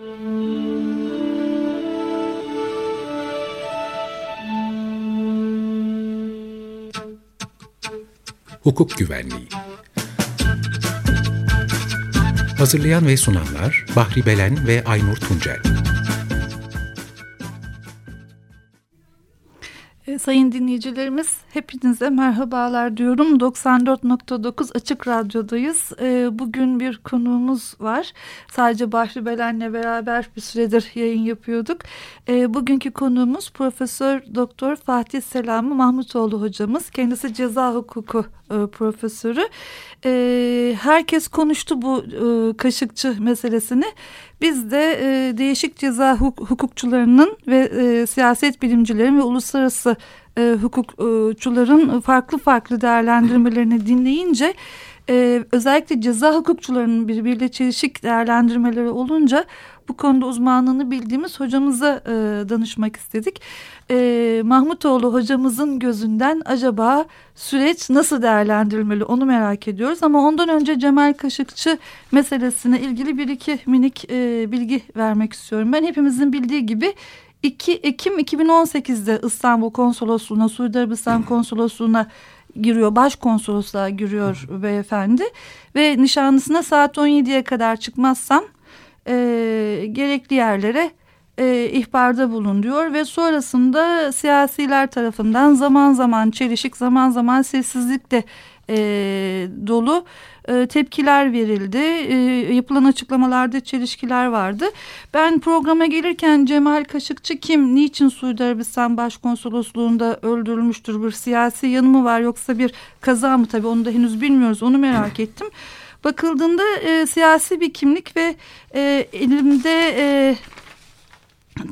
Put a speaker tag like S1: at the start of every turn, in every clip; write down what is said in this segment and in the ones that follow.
S1: Hukuk Güvenliği. Hazırlayan ve sunanlar Bahri Belen ve Aynur Tuncel.
S2: E, sayın dinleyicilerimiz hepinize merhabalar diyorum. 94.9 Açık Radyo'dayız. E, bugün bir konuğumuz var. Sadece Bahri Belen'le beraber bir süredir yayın yapıyorduk. E, bugünkü konuğumuz Profesör Doktor Fatih Selami Mahmutoğlu hocamız. Kendisi ceza hukuku profesörü. Herkes konuştu bu Kaşıkçı meselesini. Biz de e, değişik ceza huk hukukçularının ve e, siyaset bilimcilerin ve uluslararası e, hukukçuların farklı farklı değerlendirmelerini dinleyince e, özellikle ceza hukukçularının birbiriyle çelişik değerlendirmeleri olunca bu konuda uzmanlığını bildiğimiz hocamıza e, danışmak istedik. E, Mahmutoğlu hocamızın gözünden acaba süreç nasıl değerlendirilmeli onu merak ediyoruz. Ama ondan önce Cemal Kaşıkçı meselesine ilgili bir iki minik e, bilgi vermek istiyorum. Ben hepimizin bildiği gibi 2 Ekim 2018'de İstanbul Konsolosluğu'na, Suudi Arabistan Konsolosluğu'na giriyor. Başkonsolosluğa giriyor beyefendi. Ve nişanlısına saat 17'ye kadar çıkmazsam e, gerekli yerlere e, ihbarda bulun diyor ve sonrasında siyasiler tarafından zaman zaman çelişik zaman zaman sessizlikle e, dolu e, tepkiler verildi. E, yapılan açıklamalarda çelişkiler vardı. Ben programa gelirken Cemal Kaşıkçı kim, niçin Suudi Arabistan Başkonsolosluğu'nda öldürülmüştür? Bir siyasi yanı var yoksa bir kaza mı? Tabii onu da henüz bilmiyoruz. Onu merak ettim. Bakıldığında e, siyasi bir kimlik ve e, elimde e,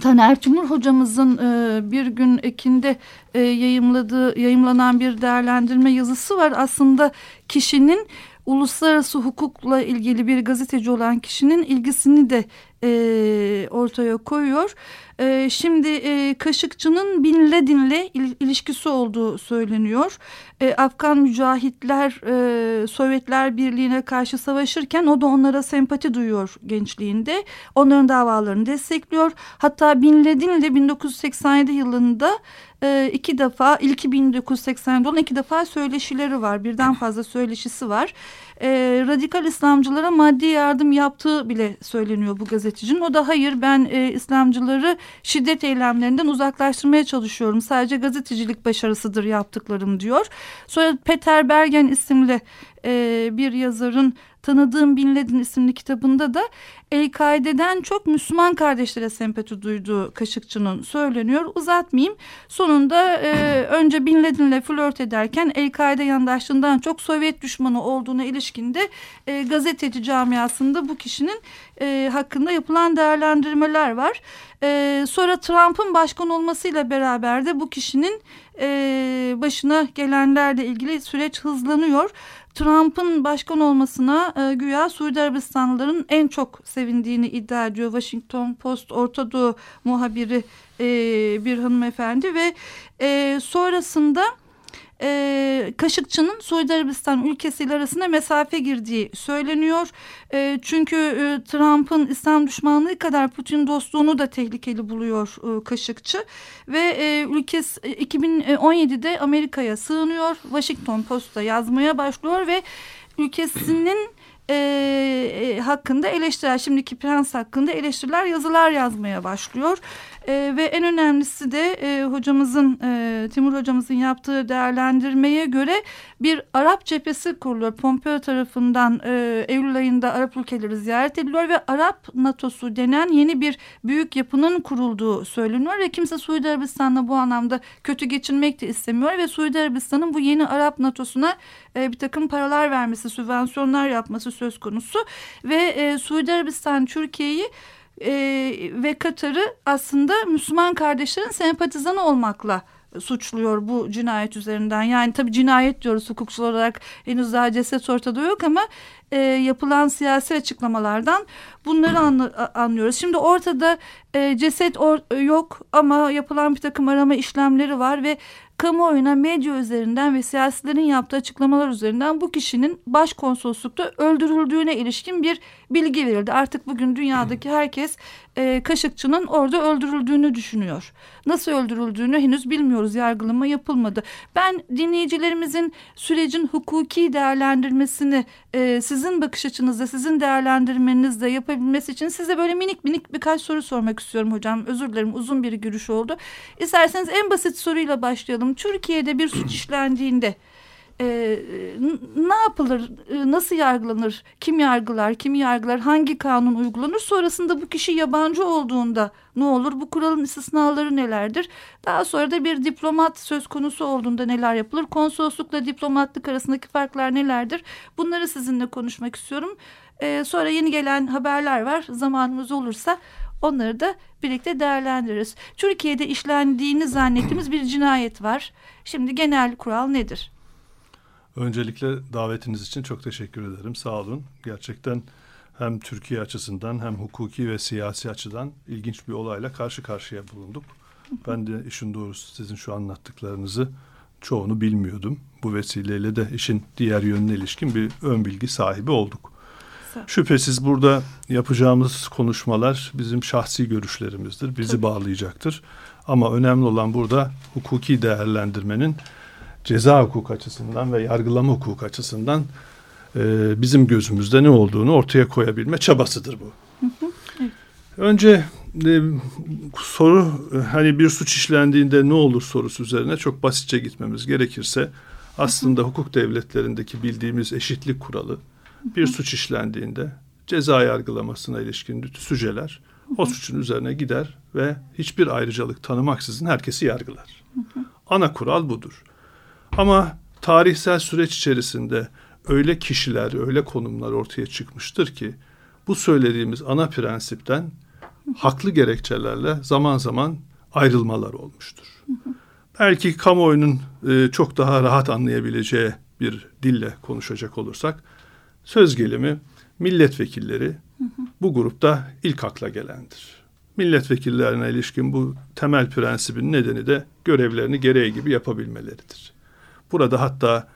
S2: Taner Cumhur hocamızın e, bir gün ekinde e, yayımladığı yayımlanan bir değerlendirme yazısı var. Aslında kişinin uluslararası hukukla ilgili bir gazeteci olan kişinin ilgisini de e, ortaya koyuyor. E, şimdi e, Kaşıkçı'nın Bin Laden'le il, ilişkisi olduğu söyleniyor. E, Afgan mücahitler e, Sovyetler Birliği'ne karşı savaşırken o da onlara sempati duyuyor gençliğinde. Onların davalarını destekliyor. Hatta Bin Laden'le 1987 yılında e, iki defa ilki 1980'de olan iki defa söyleşileri var. Birden fazla söyleşisi var. E, radikal İslamcılara maddi yardım yaptığı bile söyleniyor bu gazetecinin. O da hayır ben e, İslamcıları şiddet eylemlerinden uzaklaştırmaya çalışıyorum. Sadece gazetecilik başarısıdır yaptıklarım diyor. Sonra Peter Bergen isimli e, bir yazarın Tanıdığım Bin Laden isimli kitabında da El-Kaide'den çok Müslüman kardeşlere sempati duyduğu Kaşıkçı'nın söyleniyor. Uzatmayayım. Sonunda e, önce Bin Laden'le flört ederken El-Kaide yandaşlığından çok Sovyet düşmanı olduğuna ilişkinde e, gazeteci camiasında bu kişinin e, hakkında yapılan değerlendirmeler var. E, sonra Trump'ın başkan olmasıyla beraber de bu kişinin e, başına gelenlerle ilgili süreç hızlanıyor. Trump'ın başkan olmasına e, güya Suudi Arabistanlıların en çok sevindiğini iddia ediyor. Washington Post Orta Doğu muhabiri e, bir hanımefendi ve e, sonrasında e, Kaşıkçı'nın Suudi Arabistan ülkesiyle arasında mesafe girdiği söyleniyor. E, çünkü e, Trump'ın İslam düşmanlığı kadar Putin dostluğunu da tehlikeli buluyor e, Kaşıkçı. Ve e, ülkesi 2017'de Amerika'ya sığınıyor. Washington Post'a yazmaya başlıyor ve ülkesinin e, e, hakkında eleştiriler, şimdiki prens hakkında eleştiriler, yazılar yazmaya başlıyor. E, ve en önemlisi de e, hocamızın, e, Timur hocamızın yaptığı değerlendirmeye göre bir Arap cephesi kuruluyor. Pompeo tarafından e, Eylül ayında Arap ülkeleri ziyaret ediliyor ve Arap NATO'su denen yeni bir büyük yapının kurulduğu söyleniyor ve kimse Suudi Arabistan'la bu anlamda kötü geçinmek de istemiyor ve Suudi Arabistan'ın bu yeni Arap NATO'suna e, bir takım paralar vermesi, sübvansiyonlar yapması söz konusu ve e, Suudi Arabistan Türkiye'yi e, ve Katar'ı aslında Müslüman kardeşlerin sempatizanı olmakla suçluyor bu cinayet üzerinden. Yani tabii cinayet diyoruz hukukçular olarak henüz daha ceset ortada yok ama e, yapılan siyasi açıklamalardan bunları anla, anlıyoruz. Şimdi ortada e, ceset or, yok ama yapılan bir takım arama işlemleri var ve kamuoyuna medya üzerinden ve siyasilerin yaptığı açıklamalar üzerinden bu kişinin başkonsoloslukta öldürüldüğüne ilişkin bir bilgi verildi. Artık bugün dünyadaki herkes e, Kaşıkçı'nın orada öldürüldüğünü düşünüyor. Nasıl öldürüldüğünü henüz bilmiyoruz. Yargılama yapılmadı. Ben dinleyicilerimizin sürecin hukuki değerlendirmesini e, sizin bakış açınızda, sizin değerlendirmenizde yapabilmesi için size böyle minik minik birkaç soru sormak istiyorum hocam. Özür dilerim uzun bir giriş oldu. İsterseniz en basit soruyla başlayalım. Türkiye'de bir suç işlendiğinde e, ne yapılır, e, nasıl yargılanır, kim yargılar, kim yargılar, hangi kanun uygulanır? Sonrasında bu kişi yabancı olduğunda ne olur? Bu kuralın istisnaları nelerdir? Daha sonra da bir diplomat söz konusu olduğunda neler yapılır? Konsoloslukla diplomatlık arasındaki farklar nelerdir? Bunları sizinle konuşmak istiyorum. E, sonra yeni gelen haberler var. Zamanımız olursa onları da birlikte değerlendiririz. Türkiye'de işlendiğini zannettiğimiz bir cinayet var. Şimdi genel kural nedir?
S3: Öncelikle davetiniz için çok teşekkür ederim. Sağ olun. Gerçekten hem Türkiye açısından hem hukuki ve siyasi açıdan ilginç bir olayla karşı karşıya bulunduk. Ben de işin doğrusu sizin şu anlattıklarınızı çoğunu bilmiyordum. Bu vesileyle de işin diğer yönüne ilişkin bir ön bilgi sahibi olduk. Şüphesiz burada yapacağımız konuşmalar bizim şahsi görüşlerimizdir. Bizi Tabii. bağlayacaktır. Ama önemli olan burada hukuki değerlendirmenin ceza hukuk açısından ve yargılama hukuk açısından e, bizim gözümüzde ne olduğunu ortaya koyabilme çabasıdır bu. Önce e, soru hani bir suç işlendiğinde ne olur sorusu üzerine çok basitçe gitmemiz gerekirse aslında hukuk devletlerindeki bildiğimiz eşitlik kuralı bir suç işlendiğinde ceza yargılamasına ilişkin süceler o suçun üzerine gider ve hiçbir ayrıcalık tanımaksızın herkesi yargılar. Ana kural budur. Ama tarihsel süreç içerisinde öyle kişiler, öyle konumlar ortaya çıkmıştır ki bu söylediğimiz ana prensipten haklı gerekçelerle zaman zaman ayrılmalar olmuştur. Belki kamuoyunun e, çok daha rahat anlayabileceği bir dille konuşacak olursak söz gelimi milletvekilleri bu grupta ilk akla gelendir. Milletvekillerine ilişkin bu temel prensibin nedeni de görevlerini gereği gibi yapabilmeleridir. Burada hatta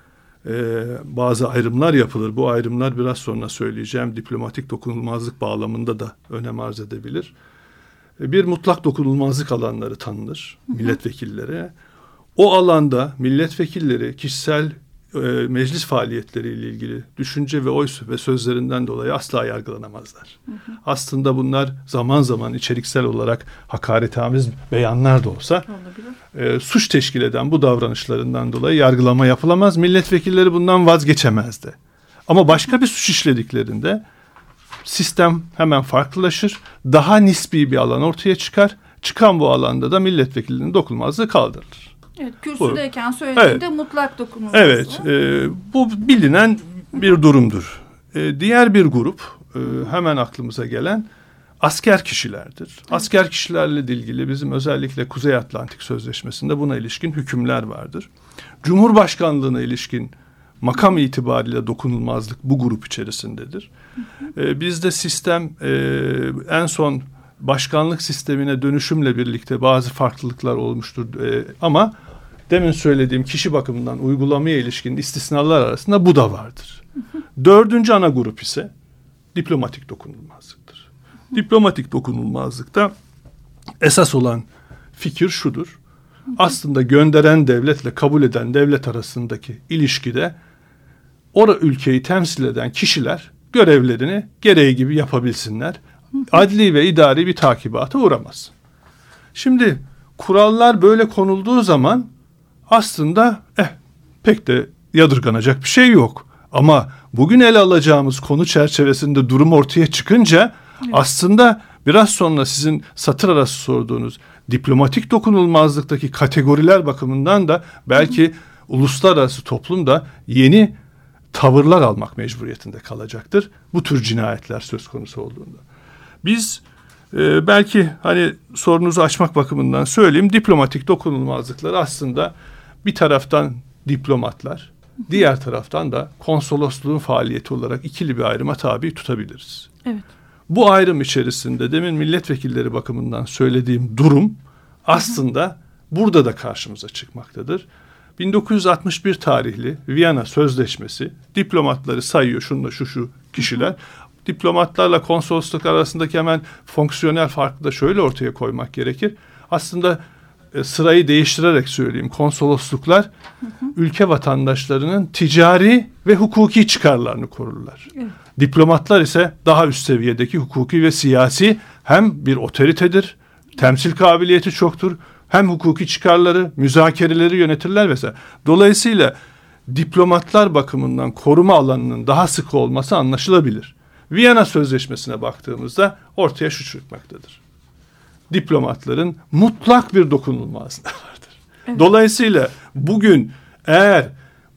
S3: e, bazı ayrımlar yapılır. Bu ayrımlar biraz sonra söyleyeceğim diplomatik dokunulmazlık bağlamında da önem arz edebilir. E, bir mutlak dokunulmazlık alanları tanınır milletvekilleri. O alanda milletvekilleri kişisel e, meclis faaliyetleriyle ilgili düşünce ve oy ve sözlerinden dolayı asla yargılanamazlar. Hı hı. Aslında bunlar zaman zaman içeriksel olarak hakaretamiz beyanlar da olsa e, suç teşkil eden bu davranışlarından dolayı yargılama yapılamaz. Milletvekilleri bundan vazgeçemezdi. Ama başka bir suç işlediklerinde sistem hemen farklılaşır. Daha nispi bir alan ortaya çıkar. Çıkan bu alanda da milletvekilinin dokunulmazlığı kaldırılır.
S2: Evet, kürsüdeyken söylediğinde evet. mutlak dokunulmaz.
S3: Evet, e, bu bilinen bir durumdur. E, diğer bir grup e, hemen aklımıza gelen asker kişilerdir. Evet. Asker kişilerle ilgili bizim özellikle Kuzey Atlantik Sözleşmesi'nde buna ilişkin hükümler vardır. Cumhurbaşkanlığına ilişkin makam itibariyle dokunulmazlık bu grup içerisindedir. Hı hı. E, bizde sistem e, en son başkanlık sistemine dönüşümle birlikte bazı farklılıklar olmuştur. E, ama demin söylediğim kişi bakımından uygulamaya ilişkin istisnalar arasında bu da vardır. Dördüncü ana grup ise diplomatik dokunulmazlıktır. Diplomatik dokunulmazlıkta esas olan fikir şudur. Aslında gönderen devletle kabul eden devlet arasındaki ilişkide ora ülkeyi temsil eden kişiler görevlerini gereği gibi yapabilsinler. Adli ve idari bir takibata uğramaz. Şimdi kurallar böyle konulduğu zaman aslında eh pek de yadırganacak bir şey yok. Ama bugün ele alacağımız konu çerçevesinde durum ortaya çıkınca evet. aslında biraz sonra sizin satır arası sorduğunuz diplomatik dokunulmazlıktaki kategoriler bakımından da belki Hı. uluslararası toplumda yeni tavırlar almak mecburiyetinde kalacaktır. Bu tür cinayetler söz konusu olduğunda. Biz e, belki hani sorunuzu açmak bakımından söyleyeyim diplomatik dokunulmazlıklar aslında bir taraftan diplomatlar, diğer taraftan da konsolosluğun faaliyeti olarak ikili bir ayrıma tabi tutabiliriz. Evet. Bu ayrım içerisinde demin milletvekilleri bakımından söylediğim durum aslında burada da karşımıza çıkmaktadır. 1961 tarihli Viyana Sözleşmesi diplomatları sayıyor şunla şu şu kişiler. Diplomatlarla konsolosluk arasındaki hemen fonksiyonel farkı da şöyle ortaya koymak gerekir. Aslında sırayı değiştirerek söyleyeyim. Konsolosluklar hı hı. ülke vatandaşlarının ticari ve hukuki çıkarlarını korurlar. Evet. Diplomatlar ise daha üst seviyedeki hukuki ve siyasi hem bir otoritedir, temsil kabiliyeti çoktur, hem hukuki çıkarları, müzakereleri yönetirler vesaire. Dolayısıyla diplomatlar bakımından koruma alanının daha sık olması anlaşılabilir. Viyana Sözleşmesi'ne baktığımızda ortaya şu çıkmaktadır. Diplomatların mutlak bir dokunulmazlığı vardır. Evet. Dolayısıyla bugün eğer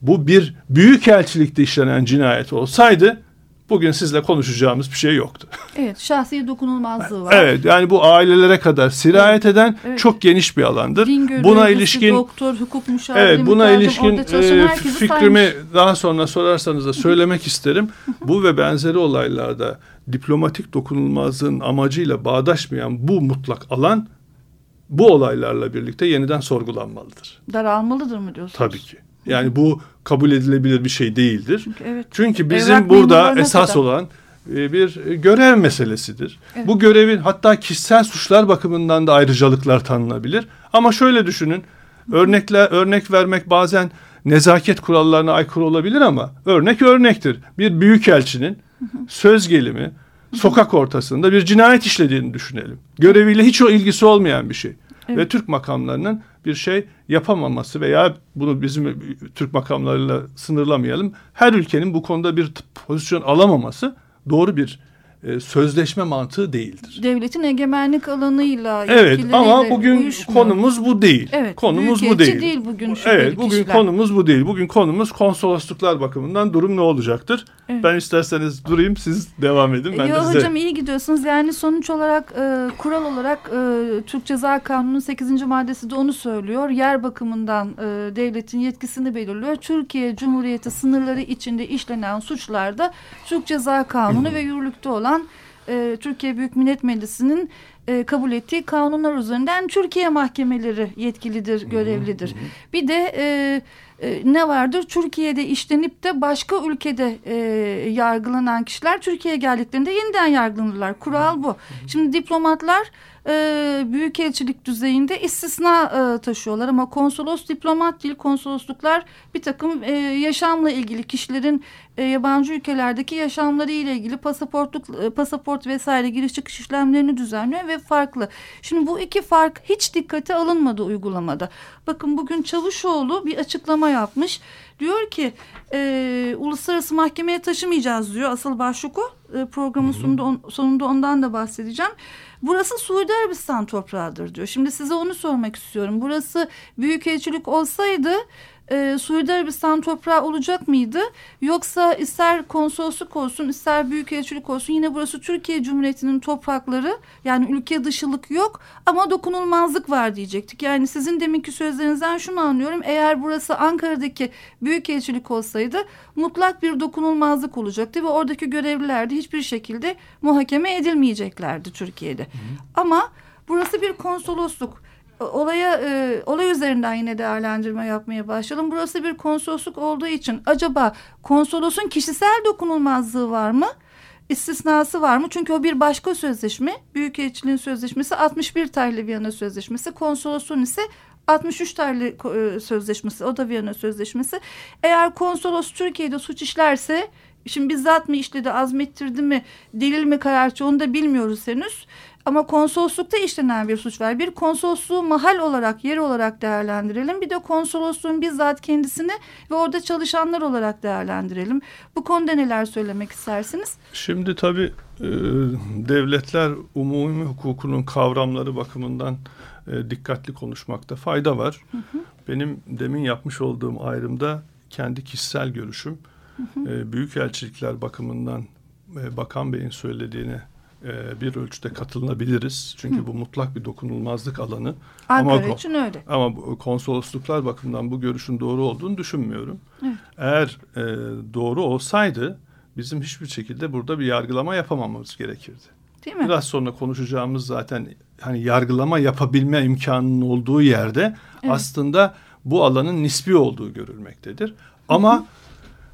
S3: bu bir büyük elçilikte işlenen cinayet olsaydı bugün sizle konuşacağımız bir şey yoktu.
S2: Evet şahsi dokunulmazlığı var.
S3: Evet yani bu ailelere kadar sirayet evet, eden evet. çok geniş bir alandır.
S2: Din buna ilişkin doktor, hukuk müşaviri,
S3: evet, buna ilişkin e, fikrimi saymış. daha sonra sorarsanız da söylemek isterim. bu ve benzeri olaylarda diplomatik dokunulmazlığın amacıyla bağdaşmayan bu mutlak alan bu olaylarla birlikte yeniden sorgulanmalıdır.
S2: Daralmalıdır mı diyorsunuz?
S3: Tabii ki. Yani bu kabul edilebilir bir şey değildir. Çünkü, evet. Çünkü bizim Evrak burada esas kadar. olan e, bir görev meselesidir. Evet. Bu görevin hatta kişisel suçlar bakımından da ayrıcalıklar tanınabilir. Ama şöyle düşünün. Örnekle örnek vermek bazen nezaket kurallarına aykırı olabilir ama örnek örnektir. Bir büyükelçinin söz gelimi sokak ortasında bir cinayet işlediğini düşünelim. Göreviyle hiç o ilgisi olmayan bir şey. Evet. Ve Türk makamlarının bir şey yapamaması veya bunu bizim Türk makamlarıyla sınırlamayalım. Her ülkenin bu konuda bir pozisyon alamaması doğru bir e, sözleşme mantığı değildir.
S2: Devletin egemenlik alanıyla
S3: Evet ama bugün uyuşmuyor. konumuz bu değil. Evet, konumuz bu değil.
S2: değil bugün
S3: Evet bugün kişiler. konumuz bu değil. Bugün konumuz konsolosluklar bakımından durum ne olacaktır? Evet. Ben isterseniz durayım siz devam edin. Ben
S2: Yo, de size... Hocam iyi gidiyorsunuz. Yani sonuç olarak e, kural olarak e, Türk Ceza Kanunu'nun 8. maddesi de onu söylüyor. Yer bakımından e, devletin yetkisini belirliyor. Türkiye Cumhuriyeti sınırları içinde işlenen suçlarda Türk Ceza Kanunu ve yürürlükte olan e, Türkiye Büyük Millet Meclisi'nin e, kabul ettiği kanunlar üzerinden Türkiye mahkemeleri yetkilidir, görevlidir. Bir de e, e, ne vardır? Türkiye'de işlenip de başka ülkede e, yargılanan kişiler Türkiye'ye geldiklerinde yeniden yargılanırlar. Kural bu. Şimdi diplomatlar e, büyükelçilik düzeyinde istisna e, taşıyorlar ama konsolos diplomat değil konsolosluklar bir takım e, yaşamla ilgili kişilerin e, yabancı ülkelerdeki yaşamları ile ilgili pasaportluk e, pasaport vesaire giriş çıkış işlemlerini düzenliyor ve farklı. Şimdi bu iki fark hiç dikkate alınmadı uygulamada. Bakın bugün Çavuşoğlu bir açıklama yapmış. Diyor ki e, uluslararası mahkemeye taşımayacağız diyor. Asıl başlık o. E, programın sonunda, sonunda ondan da bahsedeceğim. Burası Suudi Arabistan toprağıdır diyor. Şimdi size onu sormak istiyorum. Burası büyükelçilik olsaydı e, Suudi Arabistan toprağı olacak mıydı? Yoksa ister konsolosluk olsun ister büyükelçilik olsun yine burası Türkiye Cumhuriyeti'nin toprakları yani ülke dışılık yok ama dokunulmazlık var diyecektik. Yani sizin deminki sözlerinizden şunu anlıyorum eğer burası Ankara'daki büyükelçilik olsaydı mutlak bir dokunulmazlık olacaktı ve oradaki görevliler de hiçbir şekilde muhakeme edilmeyeceklerdi Türkiye'de. Hı hı. Ama burası bir konsolosluk olaya e, olay üzerinden yine değerlendirme yapmaya başlayalım. Burası bir konsolosluk olduğu için acaba konsolosun kişisel dokunulmazlığı var mı? İstisnası var mı? Çünkü o bir başka sözleşme. Büyükelçiliğin sözleşmesi 61 tarihli Viyana Sözleşmesi. Konsolosun ise 63 tarihli e, sözleşmesi. O da Viyana Sözleşmesi. Eğer konsolos Türkiye'de suç işlerse Şimdi bizzat mı işledi, azmettirdi mi, delil mi karartçı onu da bilmiyoruz henüz. Ama konsoloslukta işlenen bir suç var. Bir konsolosluğu mahal olarak, yer olarak değerlendirelim. Bir de konsolosluğun bizzat kendisini ve orada çalışanlar olarak değerlendirelim. Bu konuda neler söylemek istersiniz?
S3: Şimdi tabii e, devletler umumi hukukunun kavramları bakımından e, dikkatli konuşmakta fayda var. Hı hı. Benim demin yapmış olduğum ayrımda kendi kişisel görüşüm. Hı hı. E, büyükelçilikler bakımından e, Bakan Bey'in söylediğine e, bir ölçüde katılınabiliriz. Çünkü Hı. bu mutlak bir dokunulmazlık alanı.
S2: Ankara ama, için öyle.
S3: Ama konsolosluklar bakımından bu görüşün doğru olduğunu düşünmüyorum. Evet. Eğer e, doğru olsaydı bizim hiçbir şekilde burada bir yargılama yapamamamız gerekirdi.
S2: Değil mi?
S3: Biraz sonra konuşacağımız zaten hani yargılama yapabilme imkanının olduğu yerde evet. aslında bu alanın nispi olduğu görülmektedir. Ama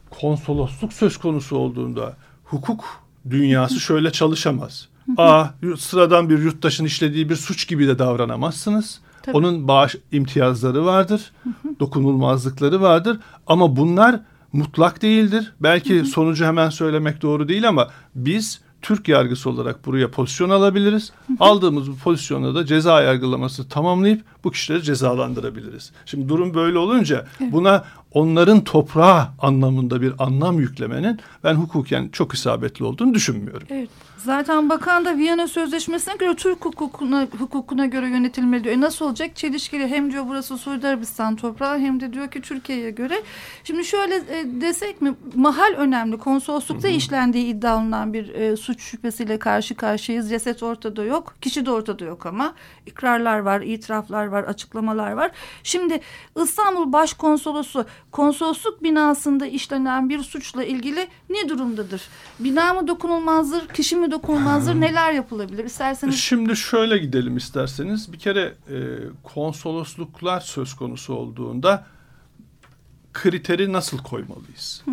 S3: konsolosluk söz konusu olduğunda hukuk dünyası şöyle çalışamaz. A sıradan bir yurttaşın işlediği bir suç gibi de davranamazsınız. Tabii. Onun bağış imtiyazları vardır. dokunulmazlıkları vardır ama bunlar mutlak değildir. Belki sonucu hemen söylemek doğru değil ama biz Türk yargısı olarak buraya pozisyon alabiliriz. Aldığımız bu pozisyonda da ceza yargılaması tamamlayıp bu kişileri cezalandırabiliriz. Şimdi durum böyle olunca evet. buna onların toprağı anlamında bir anlam yüklemenin ben hukuken çok isabetli olduğunu düşünmüyorum.
S2: Evet. Zaten bakan da Viyana Sözleşmesi'ne göre Türk hukukuna, hukukuna göre yönetilmeli diyor. E nasıl olacak? Çelişkili hem diyor burası Suudi Arabistan toprağı hem de diyor ki Türkiye'ye göre. Şimdi şöyle e, desek mi mahal önemli. Konsoloslukta hı hı. işlendiği iddia olunan bir e, suç şüphesiyle karşı karşıyayız. Ceset ortada yok. Kişi de ortada yok ama. ikrarlar var, itiraflar var, açıklamalar var. Şimdi İstanbul Başkonsolosu konsolosluk binasında işlenen bir suçla ilgili ne durumdadır? Bina mı dokunulmazdır, kişi mi dokunulmazdır, neler yapılabilir? İsterseniz...
S3: Şimdi şöyle gidelim isterseniz. Bir kere e, konsolosluklar söz konusu olduğunda kriteri nasıl koymalıyız?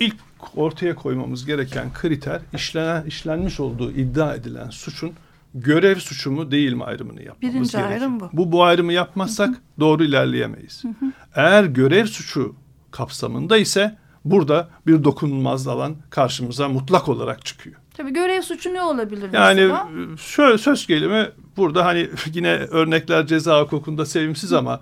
S3: İlk ortaya koymamız gereken kriter işlenen, işlenmiş olduğu iddia edilen suçun görev suçu mu değil mi ayrımını yapmamız Birinci gerekiyor. ayrım bu. Bu bu ayrımı yapmazsak hı hı. doğru ilerleyemeyiz. Hı hı. Eğer görev suçu kapsamında ise burada bir dokunulmaz alan karşımıza mutlak olarak çıkıyor.
S2: Tabii görev suçu ne olabilir
S3: yani mesela? şöyle söz gelimi burada hani yine örnekler ceza hukukunda sevimsiz ama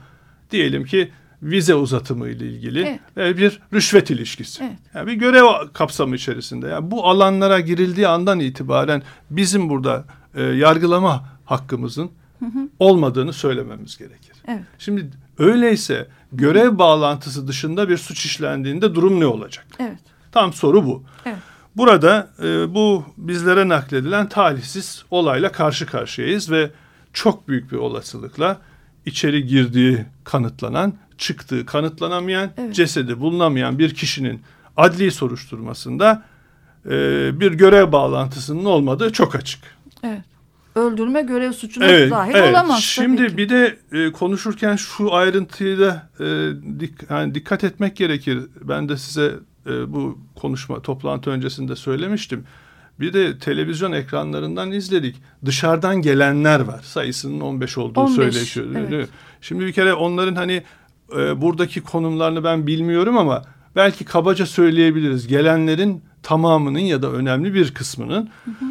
S3: diyelim ki vize uzatımı ile ilgili evet. ve bir rüşvet ilişkisi. Evet. Yani bir görev kapsamı içerisinde. Yani bu alanlara girildiği andan itibaren bizim burada e, yargılama hakkımızın hı hı. olmadığını söylememiz gerekir. Evet. Şimdi öyleyse görev bağlantısı dışında bir suç işlendiğinde durum ne olacak? Evet. Tam soru bu. Evet. Burada e, bu bizlere nakledilen talihsiz olayla karşı karşıyayız ve çok büyük bir olasılıkla içeri girdiği kanıtlanan, çıktığı kanıtlanamayan, evet. cesedi bulunamayan bir kişinin adli soruşturmasında e, bir görev bağlantısının olmadığı çok açık.
S2: Evet. Öldürme görev suçuna evet, dahil evet. olamaz.
S3: Şimdi bir de e, konuşurken şu ayrıntıyı da e, dik, yani dikkat etmek gerekir. Ben de size e, bu konuşma toplantı öncesinde söylemiştim. Bir de televizyon ekranlarından izledik. Dışarıdan gelenler var. Sayısının 15 olduğu 15, söyleşiyor. Evet. Şimdi bir kere onların hani e, buradaki konumlarını ben bilmiyorum ama belki kabaca söyleyebiliriz. Gelenlerin tamamının ya da önemli bir kısmının hı hı.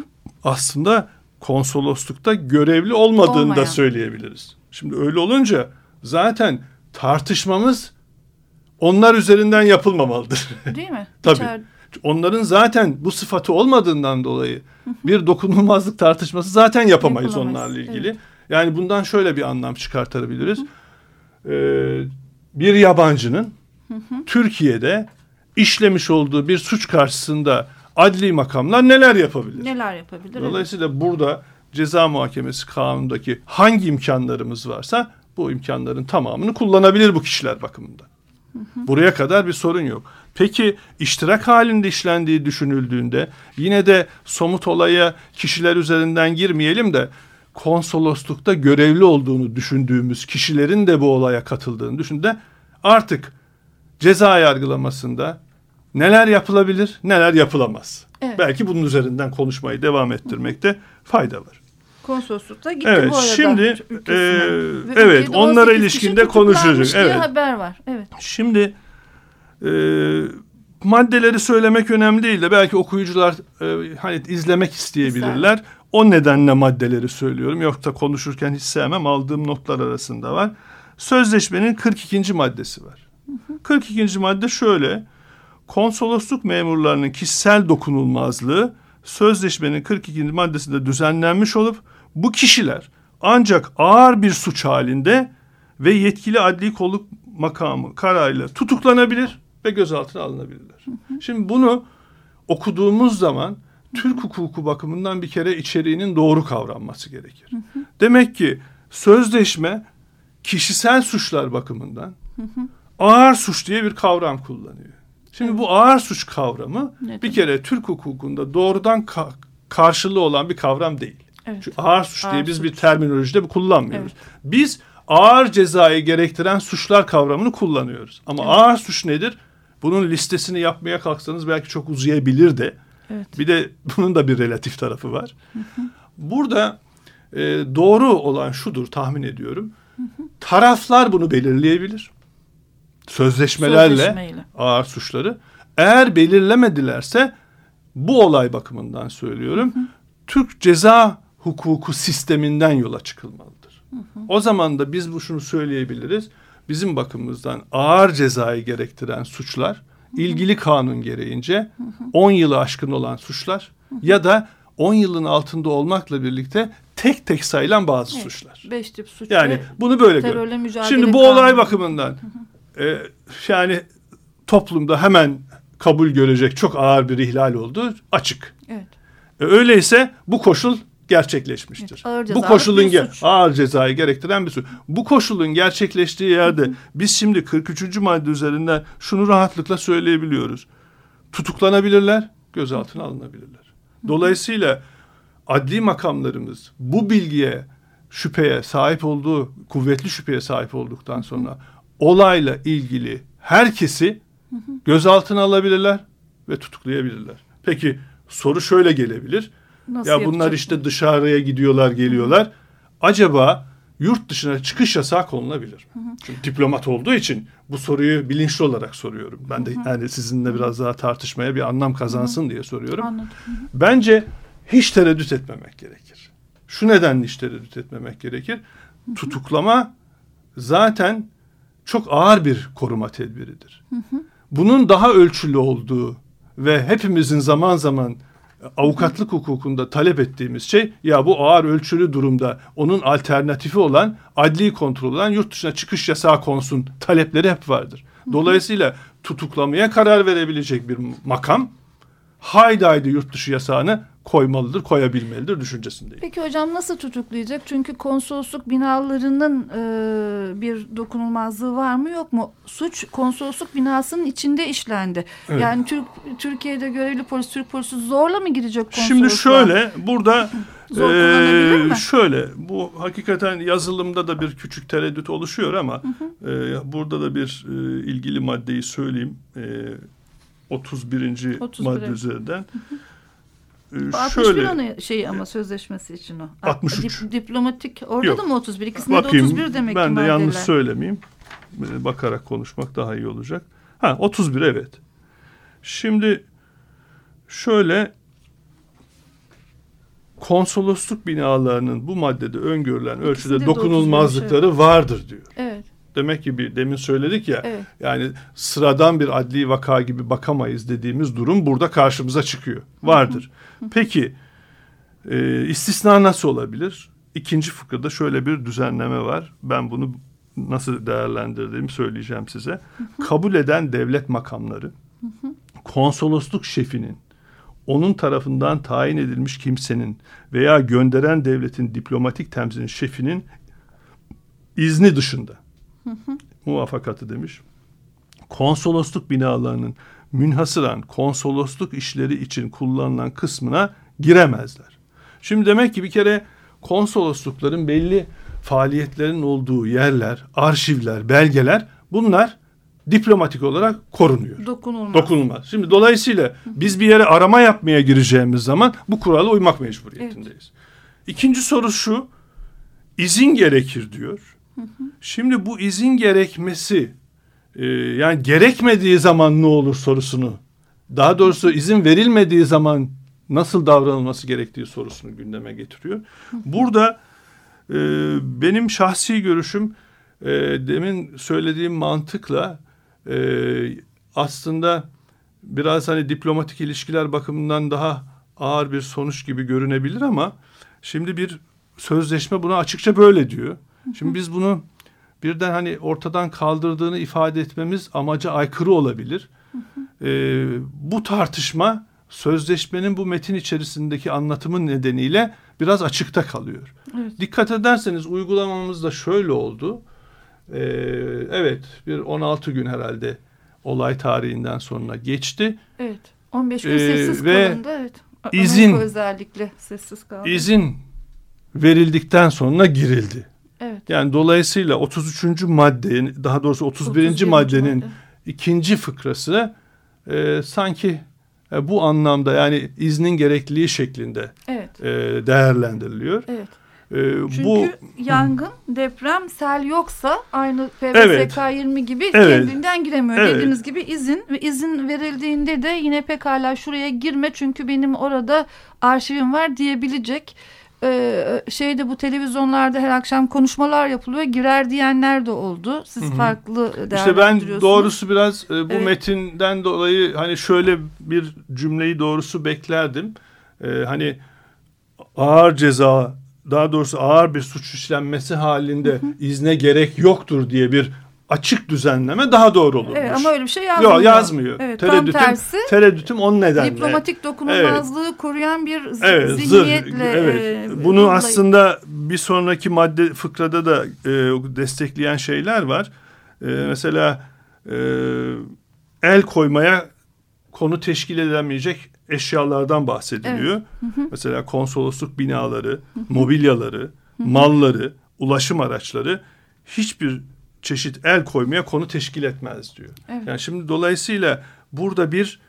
S3: aslında konsoloslukta görevli olmadığını Olmayan. da söyleyebiliriz. Şimdi öyle olunca zaten tartışmamız onlar üzerinden yapılmamalıdır.
S2: Değil mi?
S3: Tabii. İçer... Onların zaten bu sıfatı olmadığından dolayı bir dokunulmazlık tartışması zaten yapamayız onlarla ilgili. Evet. Yani bundan şöyle bir anlam çıkartabiliriz. Ee, bir yabancının Türkiye'de işlemiş olduğu bir suç karşısında adli makamlar neler yapabilir?
S2: Neler yapabilir?
S3: Dolayısıyla evet. burada ceza muhakemesi kanunundaki hangi imkanlarımız varsa bu imkanların tamamını kullanabilir bu kişiler bakımından. Buraya kadar bir sorun yok. Peki iştirak halinde işlendiği düşünüldüğünde yine de somut olaya kişiler üzerinden girmeyelim de konsoloslukta görevli olduğunu düşündüğümüz kişilerin de bu olaya katıldığını düşündüğünde artık ceza yargılamasında neler yapılabilir, neler yapılamaz. Evet. Belki bunun üzerinden konuşmayı devam ettirmekte fayda var.
S2: Konsoloslukta gitti evet, bu arada.
S3: Şimdi e, evet onlara ilişkinde konuşacağız. Evet.
S2: haber var. Evet.
S3: Şimdi e, maddeleri söylemek önemli değil de belki okuyucular e, hani izlemek isteyebilirler. İster. O nedenle maddeleri söylüyorum. Yoksa konuşurken hiç sevmem. Aldığım notlar arasında var. Sözleşmenin 42. maddesi var. Hı hı. 42. madde şöyle konsolosluk memurlarının kişisel dokunulmazlığı sözleşmenin 42. maddesinde düzenlenmiş olup bu kişiler ancak ağır bir suç halinde ve yetkili adli kolluk makamı kararıyla tutuklanabilir ve gözaltına alınabilirler. Şimdi bunu okuduğumuz zaman Türk hukuku bakımından bir kere içeriğinin doğru kavranması gerekir. Demek ki sözleşme kişisel suçlar bakımından ağır suç diye bir kavram kullanıyor. Şimdi evet. bu ağır suç kavramı evet. bir kere Türk hukukunda doğrudan ka karşılığı olan bir kavram değil.
S2: Evet.
S3: Çünkü ağır suç
S2: Ağır
S3: diye biz
S2: suç.
S3: bir terminolojide kullanmıyoruz. Biz ağır cezayı gerektiren suçlar kavramını kullanıyoruz. Ama ağır suç nedir? Bunun listesini yapmaya kalksanız belki çok uzayabilir de.
S2: Evet.
S3: Bir de bunun da bir relatif tarafı var. Burada e, doğru olan şudur tahmin ediyorum. Taraflar bunu belirleyebilir. Sözleşmelerle
S2: Sözleşmeyle.
S3: ağır suçları. Eğer belirlemedilerse bu olay bakımından söylüyorum. Türk ceza hukuku sisteminden yola çıkılmalıdır. O zaman da biz bu şunu söyleyebiliriz. Bizim bakımımızdan ağır cezayı gerektiren suçlar ilgili kanun gereğince 10 yılı aşkın olan suçlar ya da 10 yılın altında olmakla birlikte tek tek sayılan bazı
S2: Evet.
S3: suçlar.
S2: Beş tip suç
S3: Yani bunu böyle gör.
S2: terörle mücadele
S3: Şimdi bu olay bakımından e, yani toplumda hemen kabul görecek çok ağır bir ihlal oldu açık.
S2: Evet.
S3: E, öyleyse bu koşul gerçekleşmiştir.
S2: Evet, ağır
S3: bu koşulun ge- ağır cezayı gerektiren bir suç. Bu koşulun gerçekleştiği yerde biz şimdi 43. madde üzerinden şunu rahatlıkla söyleyebiliyoruz. Tutuklanabilirler, gözaltına alınabilirler. Dolayısıyla adli makamlarımız bu bilgiye, şüpheye sahip olduğu, kuvvetli şüpheye sahip olduktan sonra olayla ilgili herkesi gözaltına alabilirler ve tutuklayabilirler. Peki soru şöyle gelebilir.
S2: Nasıl
S3: ya bunlar işte dışarıya gidiyorlar, geliyorlar. Acaba yurt dışına çıkış yasağı konulabilir mi? Çünkü diplomat olduğu için bu soruyu bilinçli olarak soruyorum. Ben de yani sizinle biraz daha tartışmaya bir anlam kazansın diye soruyorum.
S2: Anladım.
S3: Bence hiç tereddüt etmemek gerekir. Şu nedenle hiç tereddüt etmemek gerekir. Tutuklama zaten çok ağır bir koruma tedbiridir. Bunun daha ölçülü olduğu ve hepimizin zaman zaman avukatlık hukukunda talep ettiğimiz şey ya bu ağır ölçülü durumda onun alternatifi olan adli kontrol olan yurt dışına çıkış yasağı konsun talepleri hep vardır. Dolayısıyla tutuklamaya karar verebilecek bir makam haydi haydi yurt dışı yasağını koymalıdır, koyabilmelidir düşüncesindeyim.
S2: Peki hocam nasıl tutuklayacak? Çünkü konsolosluk binalarının e, bir dokunulmazlığı var mı yok mu? Suç konsolosluk binasının içinde işlendi.
S3: Evet.
S2: Yani Türk Türkiye'de görevli polis, Türk polisi zorla mı girecek konsolosluğa?
S3: Şimdi şöyle burada
S2: mi?
S3: şöyle bu hakikaten yazılımda da bir küçük tereddüt oluşuyor ama eee, burada da bir eee, ilgili maddeyi söyleyeyim. Eee 31.
S2: 31,
S3: madde üzerinden. Eee,
S2: 61
S3: şöyle
S2: anı şey ama sözleşmesi için o.
S3: 63.
S2: Dip- diplomatik orada
S3: Yok.
S2: da mı 31? İkisinde
S3: bakayım
S2: de 31 demek
S3: ben de yanlış
S2: maddeler.
S3: söylemeyeyim. Eee, Bakarak konuşmak daha iyi olacak. Ha 31 evet. Şimdi şöyle konsolosluk binalarının bu maddede öngörülen ölçüde
S2: de 31
S3: dokunulmazlıkları vardır diyor.
S2: Evet,
S3: Demek ki bir demin söyledik ya
S2: evet.
S3: yani sıradan bir adli vaka gibi bakamayız dediğimiz durum burada karşımıza çıkıyor. Vardır. Peki e, istisna nasıl olabilir? İkinci fıkrada şöyle bir düzenleme var. Ben bunu nasıl değerlendirdiğimi söyleyeceğim size. Kabul eden devlet makamları konsolosluk şefinin onun tarafından tayin edilmiş kimsenin veya gönderen devletin diplomatik temsilinin şefinin izni dışında muvafakatı demiş. Konsolosluk binalarının münhasıran konsolosluk işleri için kullanılan kısmına giremezler. Şimdi demek ki bir kere konsoloslukların belli faaliyetlerin olduğu yerler, arşivler, belgeler bunlar diplomatik olarak korunuyor.
S2: Dokunulmaz.
S3: Dokunulmaz. Şimdi dolayısıyla biz bir yere arama yapmaya gireceğimiz zaman bu kurala uymak mecburiyetindeyiz. İkinci soru şu. izin gerekir diyor. Şimdi bu izin gerekmesi e, yani gerekmediği zaman ne olur sorusunu daha doğrusu izin verilmediği zaman nasıl davranılması gerektiği sorusunu gündeme getiriyor. Burada e, benim şahsi görüşüm e, demin söylediğim mantıkla e, aslında biraz hani diplomatik ilişkiler bakımından daha ağır bir sonuç gibi görünebilir ama şimdi bir sözleşme buna açıkça böyle diyor. Şimdi biz bunu birden hani ortadan kaldırdığını ifade etmemiz amaca aykırı olabilir. Ee, bu tartışma sözleşmenin bu metin içerisindeki anlatımın nedeniyle biraz açıkta kalıyor.
S2: Evet.
S3: Dikkat ederseniz uygulamamız da şöyle oldu. Ee, evet bir 16 gün herhalde olay tarihinden sonra geçti.
S2: Evet. 15 gün
S3: Ee,
S2: sessiz
S3: ve
S2: kalındı. Evet.
S3: izin
S2: özellikle sessiz kaldı.
S3: İzin verildikten sonra girildi.
S2: Evet.
S3: Yani dolayısıyla 33. madde daha doğrusu 31. 31. maddenin madde. ikinci fıkrası e, sanki e, bu anlamda yani iznin gerekliliği şeklinde
S2: evet.
S3: e, değerlendiriliyor.
S2: Evet.
S3: E,
S2: Çünkü
S3: bu
S2: yangın, deprem, sel yoksa aynı PVSK
S3: evet.
S2: 20 gibi
S3: evet.
S2: kendinden giremiyor. Evet. Dediğiniz gibi izin ve izin verildiğinde de yine pekala şuraya girme çünkü benim orada arşivim var diyebilecek e, şeyde bu televizyonlarda her akşam konuşmalar yapılıyor. Girer diyenler de oldu. Siz Hı-hı. farklı
S3: İşte ben doğrusu biraz e, bu evet. metinden dolayı hani şöyle bir cümleyi doğrusu beklerdim. E, hani ağır ceza daha doğrusu ağır bir suç işlenmesi halinde Hı-hı. izne gerek yoktur diye bir açık düzenleme daha doğru olurmuş.
S2: Evet ama öyle bir şey yazmıyor.
S3: Yok yazmıyor. Evet, tereddütüm, tam tersi. Tereddütüm onun nedenle.
S2: Diplomatik dokunulmazlığı evet. koruyan bir
S3: evet,
S2: zihniyetle.
S3: Zır, evet. E, Bunu dolayı. aslında bir sonraki madde fıkrada da e, destekleyen şeyler var. E, mesela e, el koymaya konu teşkil edilemeyecek eşyalardan bahsediliyor. Evet. Hı hı. Mesela konsolosluk binaları, mobilyaları, hı hı. malları, ulaşım araçları hiçbir çeşit el koymaya konu teşkil etmez diyor. Evet. Yani şimdi dolayısıyla burada bir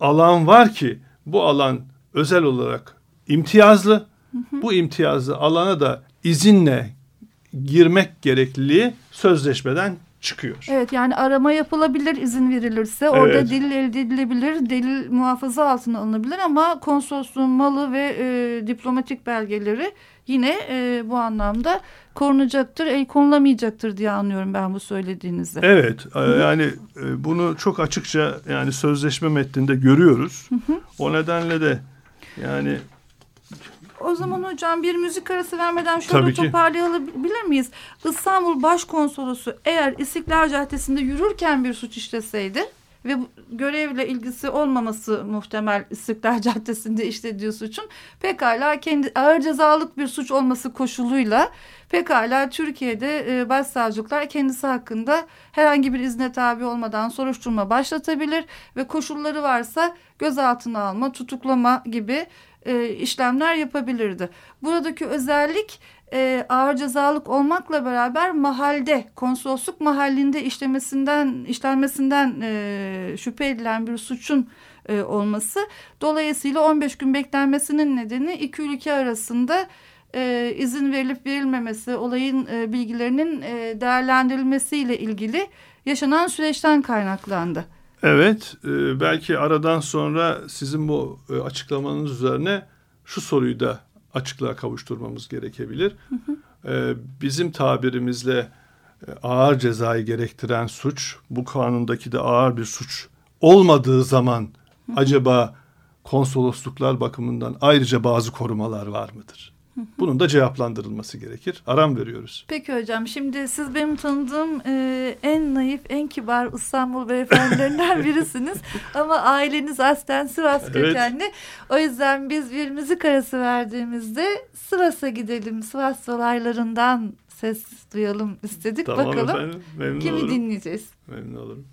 S3: alan var ki bu alan özel olarak imtiyazlı. Hı hı. Bu imtiyazlı alana da izinle girmek gerekliliği sözleşmeden çıkıyor.
S2: Evet yani arama yapılabilir izin verilirse. Orada evet. delil elde edilebilir. Delil muhafaza altına alınabilir ama konsolosluğun malı ve e, diplomatik belgeleri yine e, bu anlamda korunacaktır, el konulamayacaktır diye anlıyorum ben bu söylediğinizi.
S3: Evet, e, yani e, bunu çok açıkça yani sözleşme metninde görüyoruz. O nedenle de yani
S2: o zaman hocam bir müzik arası vermeden şöyle toparlayabilir miyiz? İstanbul Başkonsolosu eğer İstiklal Caddesi'nde yürürken bir suç işleseydi ve görevle ilgisi olmaması muhtemel İstiklal Caddesi'nde işlediği suçun pekala kendi ağır cezalık bir suç olması koşuluyla pekala Türkiye'de e, başsavcılıklar kendisi hakkında herhangi bir izne tabi olmadan soruşturma başlatabilir ve koşulları varsa gözaltına alma, tutuklama gibi e, işlemler yapabilirdi. Buradaki özellik e, ağır cezalık olmakla beraber mahalde konsolosluk mahallinde işlemesinden işlenmesinden e, şüphe edilen bir suçun e, olması. Dolayısıyla 15 gün beklenmesinin nedeni iki ülke arasında e, izin verilip verilmemesi, olayın e, bilgilerinin e, değerlendirilmesiyle ilgili yaşanan süreçten kaynaklandı.
S3: Evet, e, belki aradan sonra sizin bu e, açıklamanız üzerine şu soruyu da açıklığa kavuşturmamız gerekebilir. Hı hı. E, bizim tabirimizle e, ağır cezayı gerektiren suç, bu kanundaki de ağır bir suç olmadığı zaman hı hı. acaba konsolosluklar bakımından ayrıca bazı korumalar var mıdır? Bunun da cevaplandırılması gerekir. Aram veriyoruz.
S2: Peki hocam şimdi siz benim tanıdığım e, en naif, en kibar İstanbul beyefendilerinden birisiniz. Ama aileniz aslen Sivas kökenli. Evet. O yüzden biz bir müzik arası verdiğimizde Sivas'a gidelim. Sivas olaylarından ses duyalım istedik. Tamam Bakalım efendim, memnun kimi olurum. dinleyeceğiz?
S3: Memnun olurum.